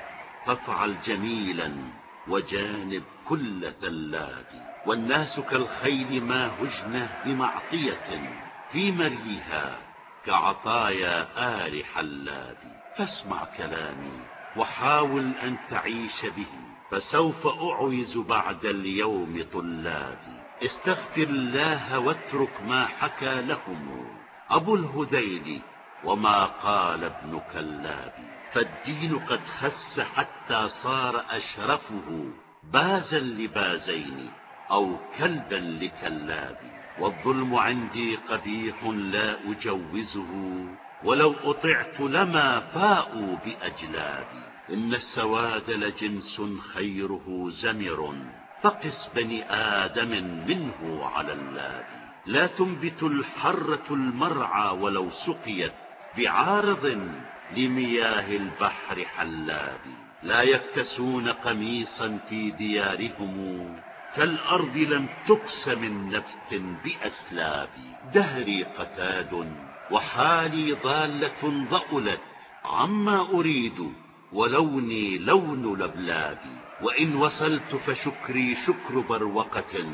فافعل جميلا وجانب كل ثلاب والناس كالخيل ما هجن بمعطية في مريها كعطايا آل حلاب فاسمع كلامي وحاول أن تعيش به فسوف أعوز بعد اليوم طلابي. استغفر الله واترك ما حكى لهم أبو الهذيل وما قال ابن كلاب. فالدين قد خس حتى صار أشرفه بازا لبازين أو كلبا لكلاب والظلم عندي قبيح لا أجوزه ولو أطعت لما فاءوا بأجلابي إن السواد لجنس خيره زمر فقس بني آدم منه على اللاب. لا تنبت الحرة المرعى ولو سقيت بعارض لمياه البحر حلاب. لا يكتسون قميصا في ديارهم كالأرض لم تكس من نبت بأسلابي دهري قتاد وحالي ضالة ضألت عما أريد ولوني لون لبلابي وإن وصلت فشكري شكر بروقة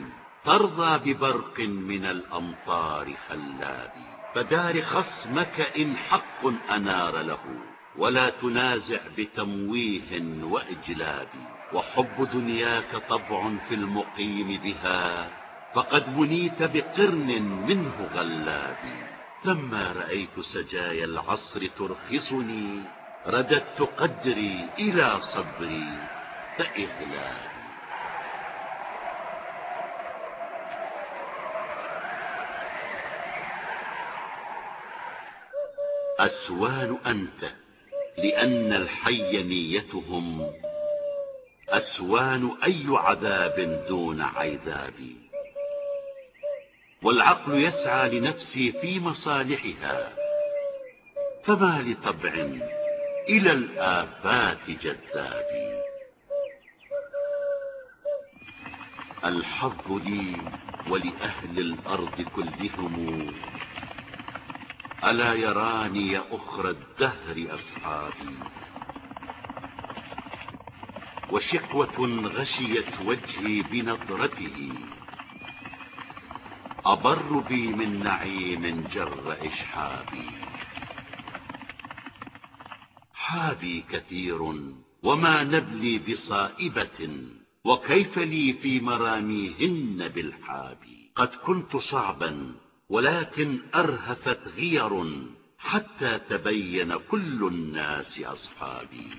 ترضى ببرق من الأمطار خلابي فدار خصمك إن حق أنار له. ولا تنازع بتمويه وإجلاب وحب دنياك طبع في المقيم بها فقد منيت بقرن منه غلاب. لما رأيت سجايا العصر ترخصني رددت قدري إلى صبري فإغلابي. أسوان أنت. لأن الحي نيتهم أسوان أي عذاب دون عذاب. والعقل يسعى لنفسه في مصالحها فما لطبع إلى الآفات جذاب. الحظ لي ولأهل الأرض كلهم ألا يراني أخرى الدهر أصحابي؟ وشقوة غشيت وجهي بنظرته. أبر بي من نعيم جر إشحابي. حابي كثير وما نبلي بصائبة وكيف لي في مراميهن بالحابي؟ قد كنت صعبا ولكن أرهفت غير حتى تبين كل الناس أصحابي.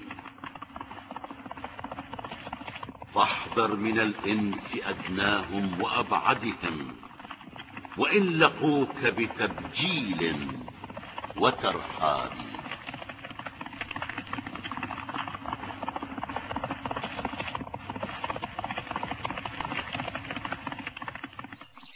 فاحذر من الإنس أدناهم وأبعدهم وإن لقوك بتبجيل وترحاب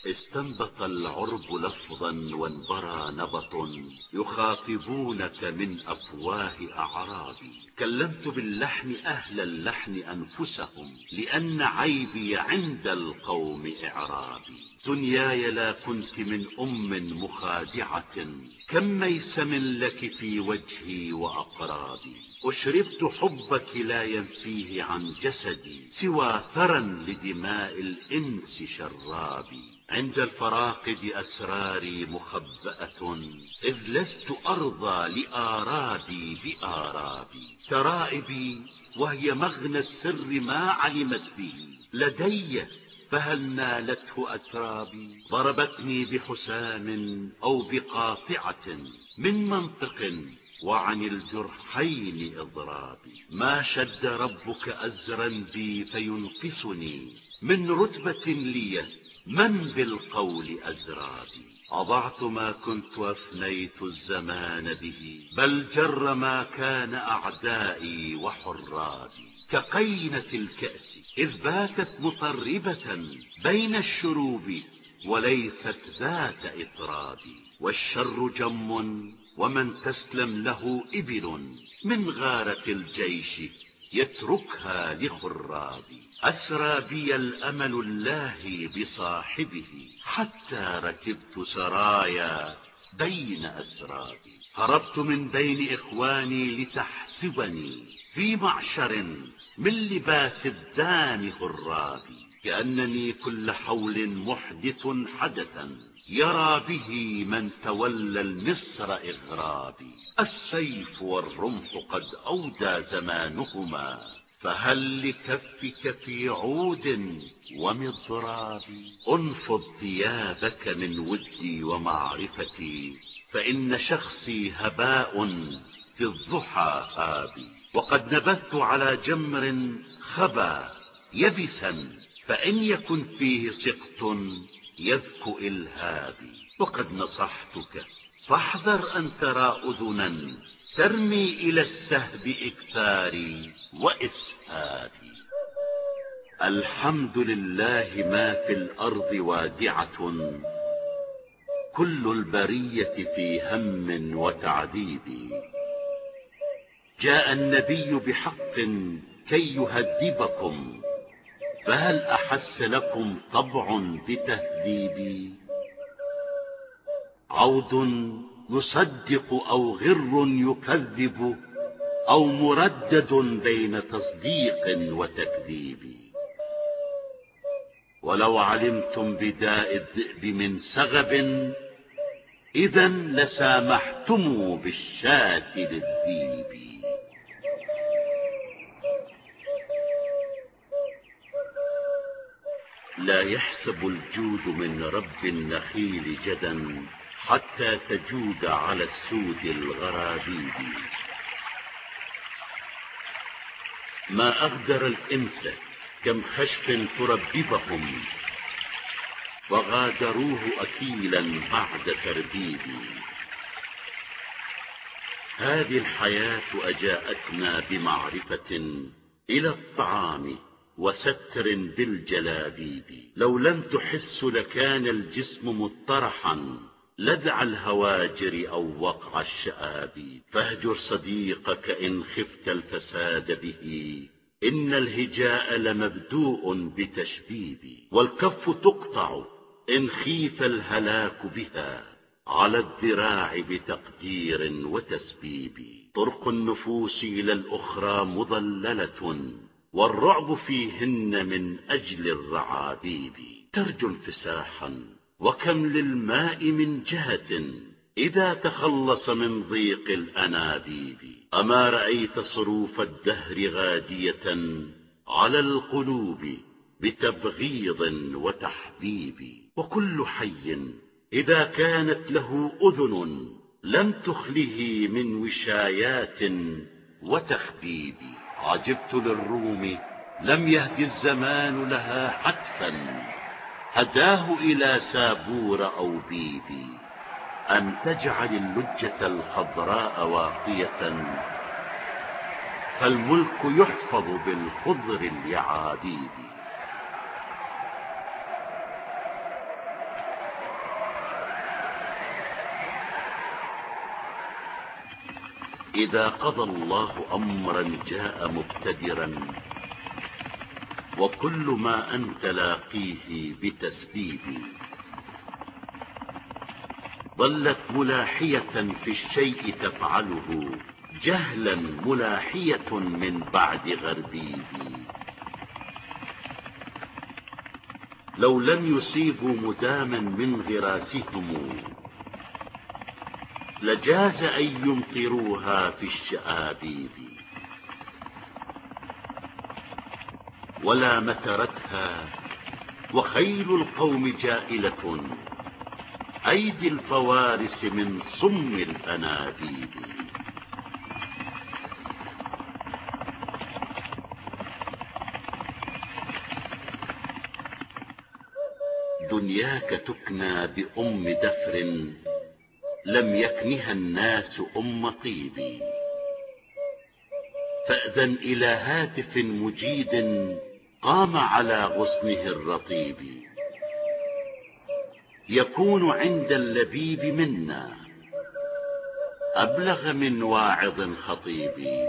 استنبط العرب لفظا وانبرى نبط يخاطبونك من أفواه أعرابي. كلمت باللحن أهل اللحن أنفسهم لأن عيبي عند القوم إعرابي. دنياي لا كنت من أم مخادعة كم ميسم لك في وجهي وأقرابي. أشربت حبك لا ينفيه عن جسدي سوى ثرى لدماء الإنس شرابي. عند الفراقد أسراري مخبأة إذ لست أرضى لآرابي بآرابي. ترائبي وهي مغنى السر ما علمت به لدي فهل نالته أترابي؟ ضربتني بحسام أو بقاطعة من منطق وعن الجرحين إضرابي. ما شد ربك أزرا بي فينقصني. من رتبة لي من بالقول أزرابي أضعت ما كنت أفنيت الزمان به بل جر ما كان أعدائي وحرابي كقينة الكأس إذ باتت مطربة بين الشروب وليست ذات إطراب والشر جم ومن تسلم له إبل من غارة الجيش يتركها لخراب أسرى بي الأمل الله بصاحبه. حتى ركبت سرايا بين أسرابي. هربت من بين إخواني لتحسبني في معشر من لباس الدان هرابي كأنني كل حول محدث حدثا. يرى به من تولى المصر إغرابي السيف والرمح قد أودى زمانهما فهل لكفك في عود ومضراب؟ أنفض ثيابك من ودي ومعرفتي فإن شخصي هباء في الضحى آبي. وقد نبذت على جمر خبا يبسا فإن يكن فيه سقط يذك إلهابي وقد نصحتك. فاحذر أن ترى أذنا ترمي إلى السهب إكثاري وإسهابي. الحمد لله ما في الأرض وادعة كل البرية في هم وتعذيب. جاء النبي بحق كي يهذبكم. فهل أحس لكم طبع بتهذيبي عود يصدق أو غر يكذب أو مردد بين تصديق وتكذيب. ولو علمتم بداء الذئب من سغب إذا لسامحتم بالشاة للذيب. لا يحسب الجود من رب النخيل جدا حتى تجود على السود الغرابيب. ما أغدر الإنس كم خشف ترببهم وغادروه أكيلا بعد تربيب هذه الحياة أجاءتنا بمعرفة إلى الطعام. وستر بالجلابيب. لو لم تحس لكان الجسم مطرحا لدع الهواجر أو وقع الشآبيب. فاهجر صديقك إن خفت الفساد به. إن الهجاء لمبدوء بتشبيب والكف تقطع إن خيف الهلاك بها. على الذراع بتقدير وتسبيب طرق النفوس إلى الأخرى مضللة. والرعب فيهن من أجل الرعابيب. ترجو انفساحا وكم للماء من جهة إذا تخلص من ضيق الأنابيب. أما رأيت صروف الدهر غادية على القلوب بتبغيض وتحبيب. وكل حي إذا كانت له أذن لم تخله من وشايات وتخبيب. عجبت للروم لم يهد الزمان لها حتفا. هداه إلى سابور أو بيبي أن تجعل اللجة الخضراء واقية. فالملك يحفظ بالخضر اليعابيب إذا قضى الله أمرا جاء مبتدرا وكل ما أنت لاقيه بتسبيب. ظلت ملاحية في الشيء تفعله جهلا ملاحية من بعد غربيب. لو لم يصيبوا مداما من غراسهم لجاز أن يمطروها في الشآبيب. ولا مترتها وخيل القوم جائلة أيدي الفوارس من صم الأنابيب. دنياك تكنى بأم دفر لم يكنها الناس أم طيب. فأذن إلى هاتف مجيد قام على غصنه الرطيب يكون عند اللبيب منا. أبلغ من واعظ خطيب.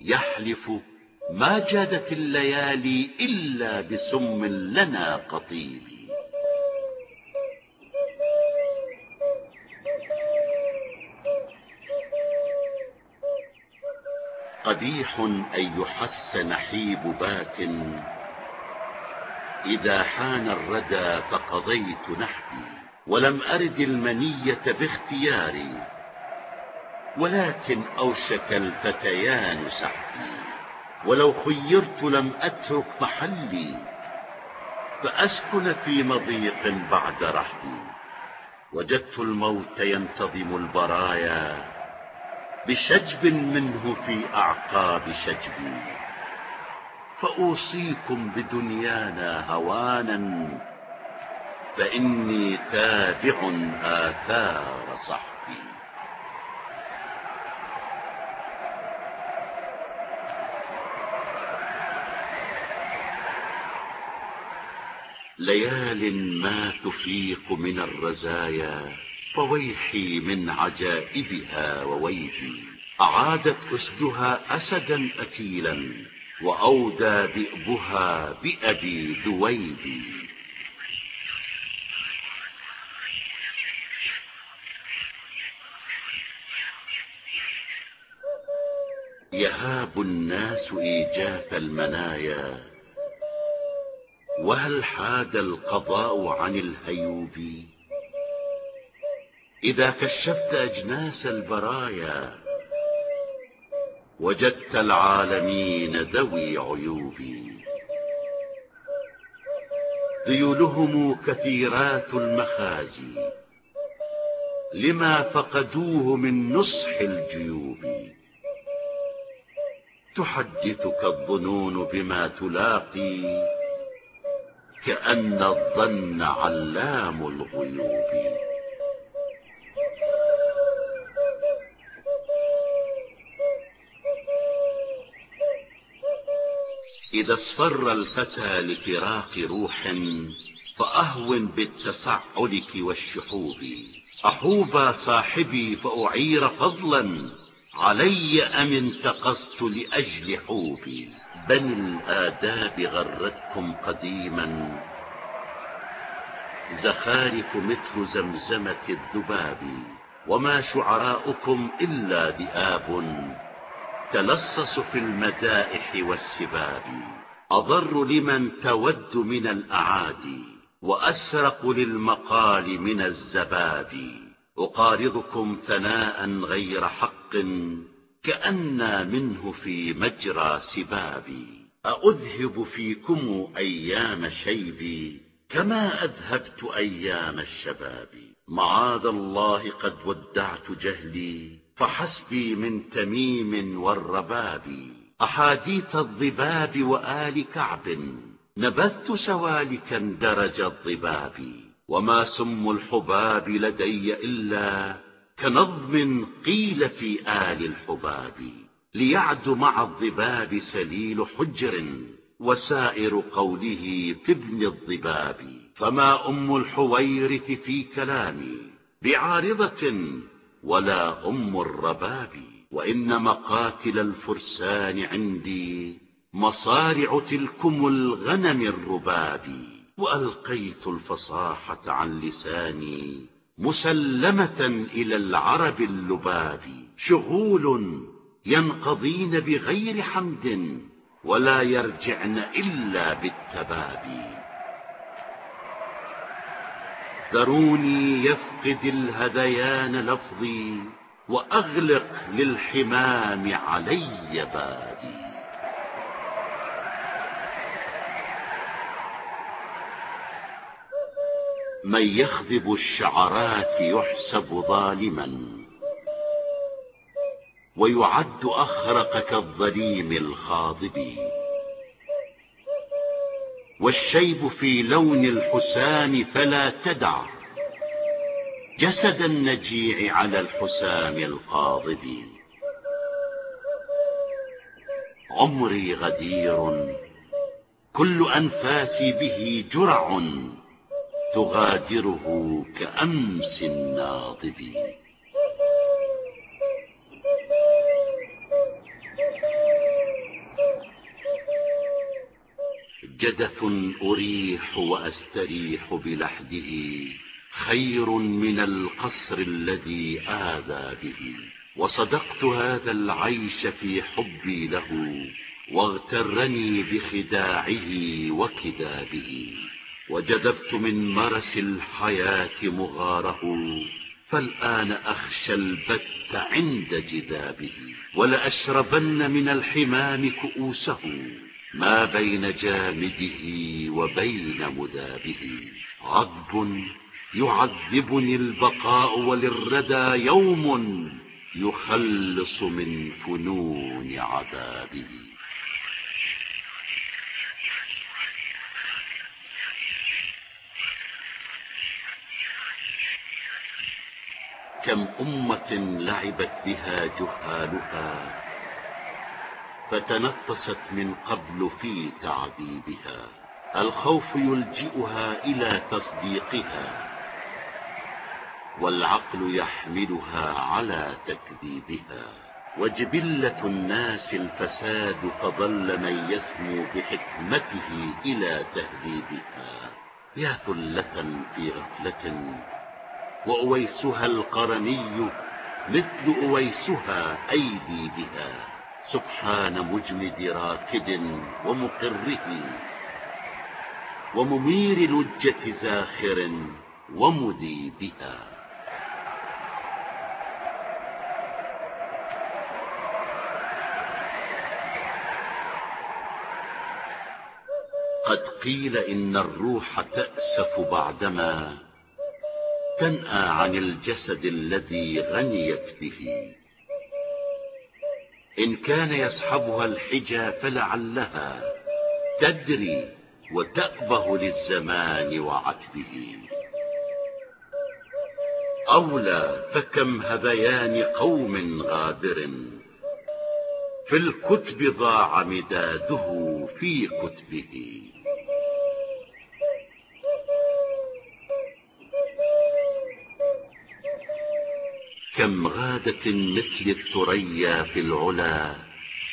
يحلف ما جادت الليالي إلا بسم لنا قطيب. قبيح أن يحس نحيب باك. إذا حان الردى فقضيت نحبي ولم أرد المنية باختياري ولكن أوشك الفتيان سحبي. ولو خيرت لم أترك محلي فأسكن في مضيق بعد رحبي. وجدت الموت ينتظم البرايا بشجب منه في أعقاب شجبي فأوصيكم بدنيانا هوانا فإني تابع آثار صحبي. ليال ما تفيق من الرزايا فويحي من عجائبها وويبي أعادت أسدها أسدا أكيلا وأودى ذئبها بأبي دويبي يهاب الناس إيجاف المنايا وهل حاد القضاء عن الهيوب؟ إذا كشفت أجناس البرايا وجدت العالمين ذوي عيوب. ذيولهم كثيرات المخازي لما فقدوه من نصح الجيوب. تحدثك الظنون بما تلاقي كأن الظن علام الغيوب. إذا اصفر الفتى لفراق روح فأهون بالتسعلك والشحوب. أحوبى صاحبي فأعير فضلا علي أم انتقصت لأجل حوبي. بني الآداب غرتكم قديما. زخارف مثل زمزمة الذباب. وما شعراؤكم إلا ذئاب. تلصص في المدائح والسباب. أضر لمن تود من الأعادي وأسرق للمقال من الزباب. أقارضكم ثناء غير حق كأن منه في مجرى سبابي أأذهب فيكم أيام شيبي كما أذهبت أيام الشباب. معاذ الله قد ودعت جهلي فحسبي من تميم والرباب. أحاديث الضباب وآل كعب. نبذت سوالكا درج الضباب. وما سم الحباب لدي إلا كنظم قيل في آل الحباب. ليعد مع الضباب سليل حجر وسائر قوله في ابن الضباب. فما أم الحويرث في كلامي بعارضة ولا أم الرباب وإن مقاتل الفرسان عندي مصارع تلكم الغنم الرباب. وألقيت الفصاحة عن لساني مسلمة إلى العرب اللباب. شغول ينقضين بغير حمد ولا يرجعن إلا بالتباب. ذروني يفقد الهذيان لفظي وأغلق للحمام علي بابي. من يخذب الشعرات يحسب ظالما ويعد أخرق كالظليم الخاضب. والشيب في لون الحسام فلا تدع. جسد النجيع على الحسام القاضب. عمري غدير كل أنفاسي به جرع تغادره كأمس الناضب. جدث أريح وأستريح بلحده خير من القصر الذي آذى به. وصدقت هذا العيش في حبي له واغترني بخداعه وكذابه وجذبت من مرس الحياة مغاره فالآن أخشى البت عند جذابه. ولأشربن من الحمام كؤوسه ما بين جامده وبين مذابه عذب يعذبني البقاء وللردى يوم يخلص من فنون عذابه. كم أمة لعبت بها جهالها فتنطست من قبل في تعذيبها. الخوف يلجئها إلى تصديقها والعقل يحملها على تكذيبها. وجبلة الناس الفساد فظل من يسمو بحكمته إلى تهذيبها. يا ثلة في غفلة وأويسها القرني مثل أويسها أيدي بها. سبحان مجمد راكد ومقره وممير لجة زاخر ومذيبها قد قيل إن الروح تأسف بعدما تنأى عن الجسد الذي غنيت به. إن كان يصحبها الحجى فلعلها تدري وتأبه للزمان وعتبه. أولى فكم هذيان قوم غادر. في الكتب ضاع مداده في كتبه. كم غادة مثل الثريا في العلا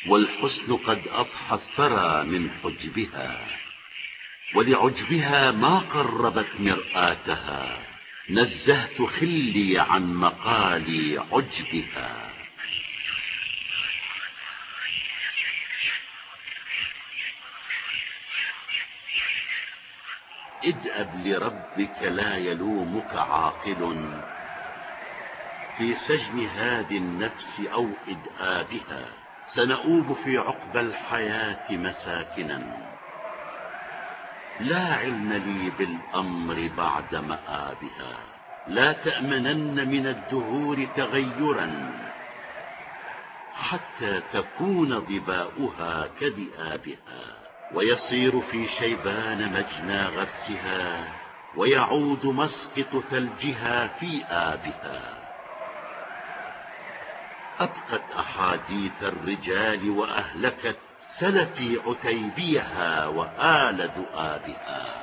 والحسن قد أضحى الثرى من حجبها. ولعجبها ما قربت مرآتها نزهت خلي عن مقال عجبها. ادأب لربك لا يلومك عاقل في سجن هذه النفس أو إدآبها سنؤوب في عقبى الحياة مساكنا. لا علم لي بالأمر بعد مآبها لا تأمنن من الدهور تغيرا. حتى تكون ضباؤها كذئابها ويصير في شيبان مجنى غرسها ويعود مسقط ثلجها في آبها. أبقت أحاديث الرجال وأهلكت سلفي عتيبيها وآل ذؤابها.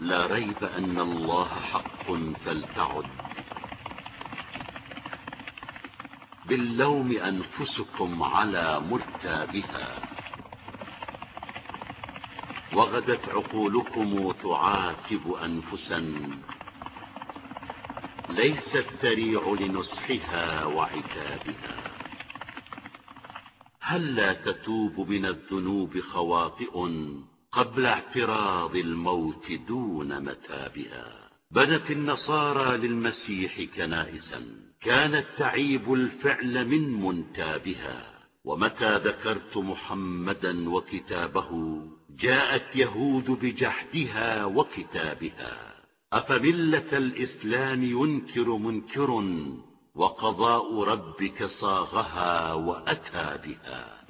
لا ريب أن الله حق فلتعد. باللوم أنفسكم على مرتابها. وغدت عقولكم تعاتب أنفسا. ليست تريع لنصحها وعتابها. هل لا تتوب من الذنوب خواطئ قبل اعتراض الموت دون متابها؟ بنت النصارى للمسيح كنائسا. كانت تعيب الفعل من منتابها. ومتى ذكرت محمدا وكتابه جاءت يهود بجحدها وكتابها. أفملة الإسلام ينكر منكر وقضاء ربك صاغها وأتى بها.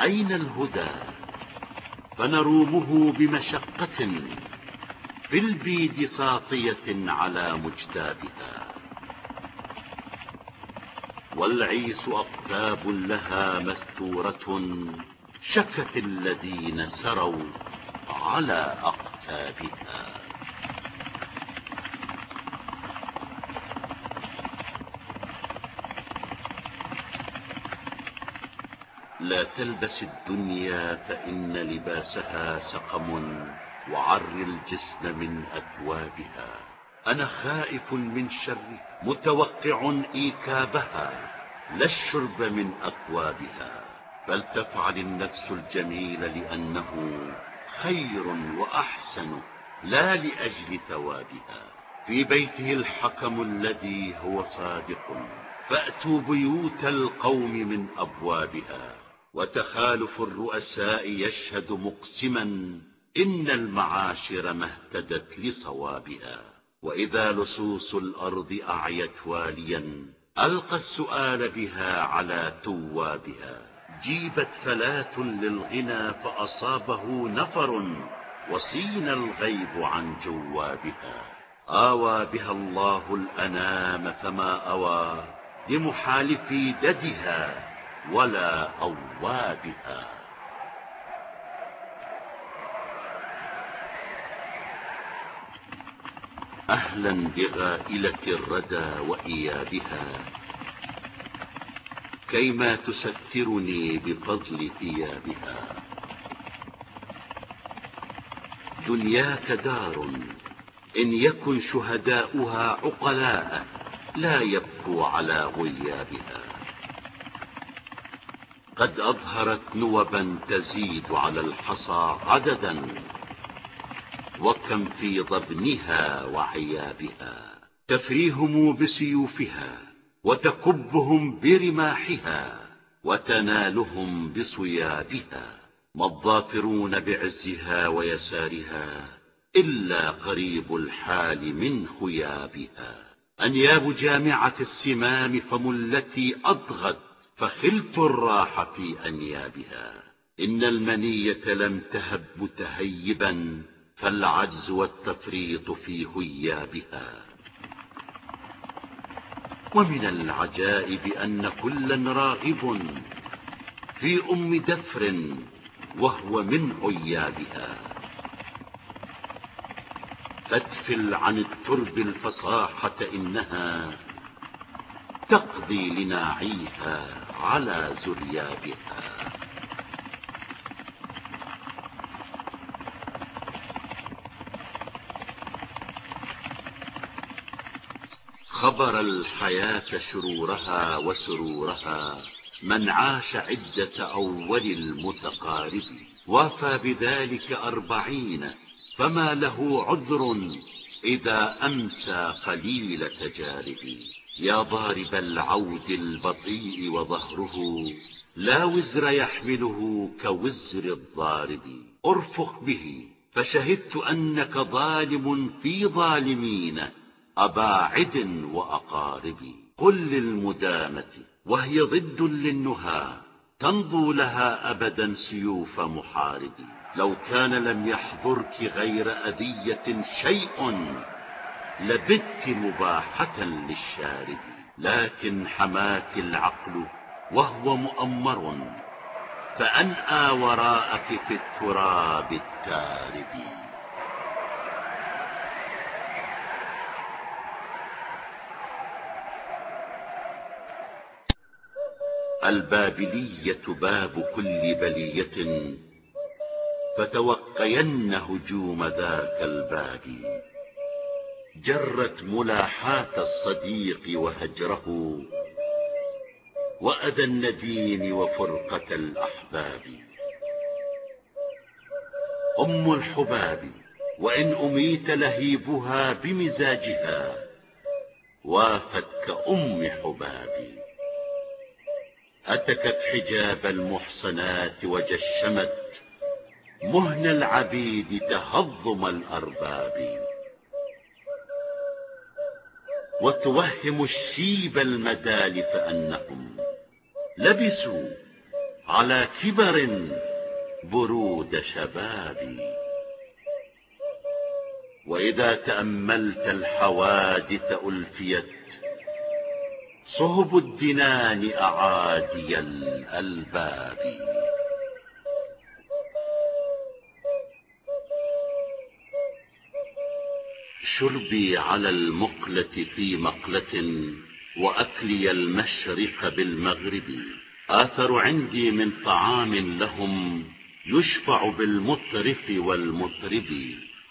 أين الهدى؟ فنرومه بمشقة في البيد ساطية على مجتابها. والعيس أقتاب لها مستورة شكت الذين سروا على أقتابها. لا تلبس الدنيا فإن لباسها سقم وعر الجسم من أثوابها أنا خائف من شر متوقع إيكابها لا الشرب من أكوابها. فلتفعل النفس الجميل لأنه خير وأحسن لا لأجل ثوابها. في بيته الحكم الذي هو صادق فأتوا بيوت القوم من أبوابها. وتخالف الرؤساء يشهد مقسما إن المعاشر ما اهتدت لصوابها. وإذا لصوص الأرض أعيت واليا ألقى السؤال بها على توابها. جيبت فلاة للغنى فأصابه نفر وصين الغيب عن جوابها. آوى بها الله الأنام فما أوى لمحالفي ددها ولا أوابها. أهلا بغائلة الردى وإيابها. كيما تسترني بفضل ثيابها. دنياك دار إن يكن شهداؤها عقلاء لا يبكوا على غيابها. قد أظهرت نوبا تزيد على الحصى عددا. وكم في ضبنها وعيابها. تفريهم بسيوفها وتكبهم برماحها وتنالهم بصيابها ما الظافرون بعزها ويسارها إلا قريب الحال من خيابها. أنياب جامعة السمام فملتي أضغت فخلت الراح في أنيابها. إن المنية لم تهب متهيبا فالعجز والتفريط في هيابها. ومن العجائب أن كلا راغب في أم دفر وهو من عيابها. فادفل عن الترب الفصاحة إنها تقضي لناعيها على زريابها. خبر الحياة شرورها وسرورها من عاش عدة أول المتقارب وافى بذلك أربعين فما له عذر إذا أمسى قليل تجارب. يا ضارب العود البطيء وظهره لا وزر يحمله كوزر الضارب. أرفق به فشهدت أنك ظالم في ظالمين. أباعد وأقارب. قل للمدامة وهي ضد للنهى تمضوا لها أبدا سيوف محارب. لو كان لم يحضرك غير أذية شيء لبت مباحة للشارب. لكن حماك العقل وهو مؤمر فأنأى وراءك في التراب التارب. البابلية باب كل بلية فتوقين هجوم ذاك الباب. جرت ملاحاة الصديق وهجره وأذى الندين وفرقة الأحباب. أم الحباب وإن أميت لهيبها بمزاجها وافت كأم حباب. أتكت حجاب المحصنات وجشمت مهن العبيد تهضم الأرباب. وتوهم الشيب المدالف أنهم لبسوا على كبر برود شباب. وإذا تأملت الحوادث ألفيت صهب الدنان أعادي الألباب. شربي على المقلة في مقلة وأكلي المشرق بالمغرب. آثر عندي من طعام لهم يشفع بالمطرف والمطرب.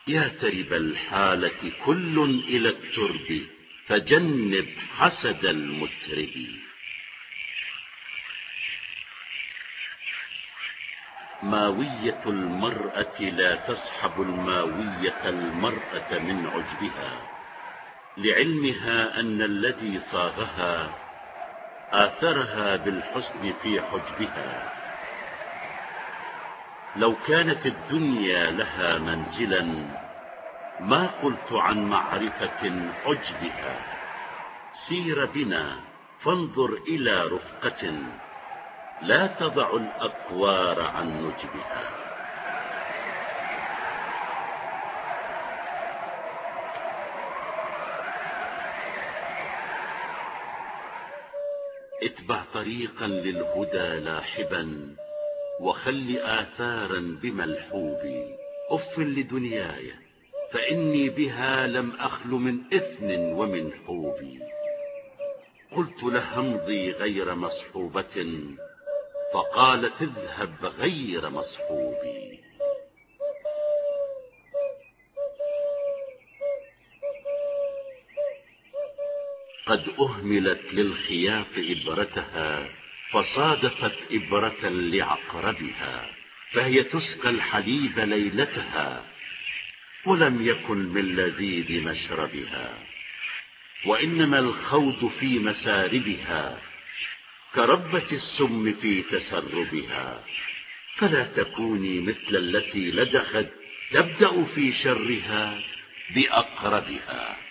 يا ترب الحالة كل إلى الترب. فجنب حسد المترب ماوية المرأة لا تصحب الماوية المرأة من عجبها لعلمها أن الذي صاغها آثرها بالحسن في حجبها. لو كانت الدنيا لها منزلا ما قلت عن معرفة عجبها. سير بنا فانظر إلى رفقة لا تضع الأكوار عن نجبها. اتبع طريقا للهدى لاحبا وخل آثارا بملحوب. أف لدنياي. فإني بها لم أخل من إثم ومن حوب قلت لها امضي غير مصحوبة فقالت اذهب غير مصحوب قد أهملت للخياط إبرتها فصادفت إبرة لعقربها فهي تسقى الحليب ليلتها. ولم يكن من لذيذ مشربها وإنما الخوض في مساربها كربة السم في تسربها. فلا تكوني مثل التي لدخت تبدأ في شرها بأقربها.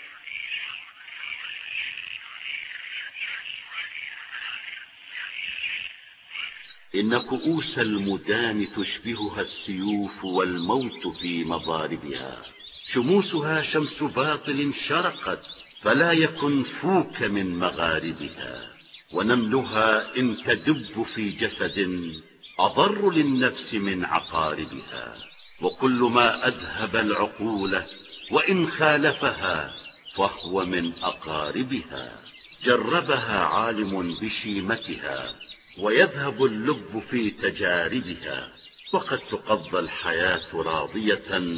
إن كؤوس المدان تشبهها السيوف والموت في مضاربها. شموسها شمس باطل شرقت فلا يكن فوك من مغاربها. ونملها إن تدب في جسد أضر للنفس من عقاربها. وكل ما أذهب العقول وإن خالفها فهو من أقاربها. جربها عالم بشيمتها ويذهب اللب في تجاربها وقد تقضى الحياة راضية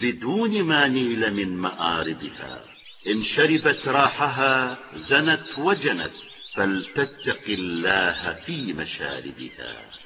بدون ما نيل من مآربها. إن شربت راحها زنت وجنت فلتتق الله في مشاربها.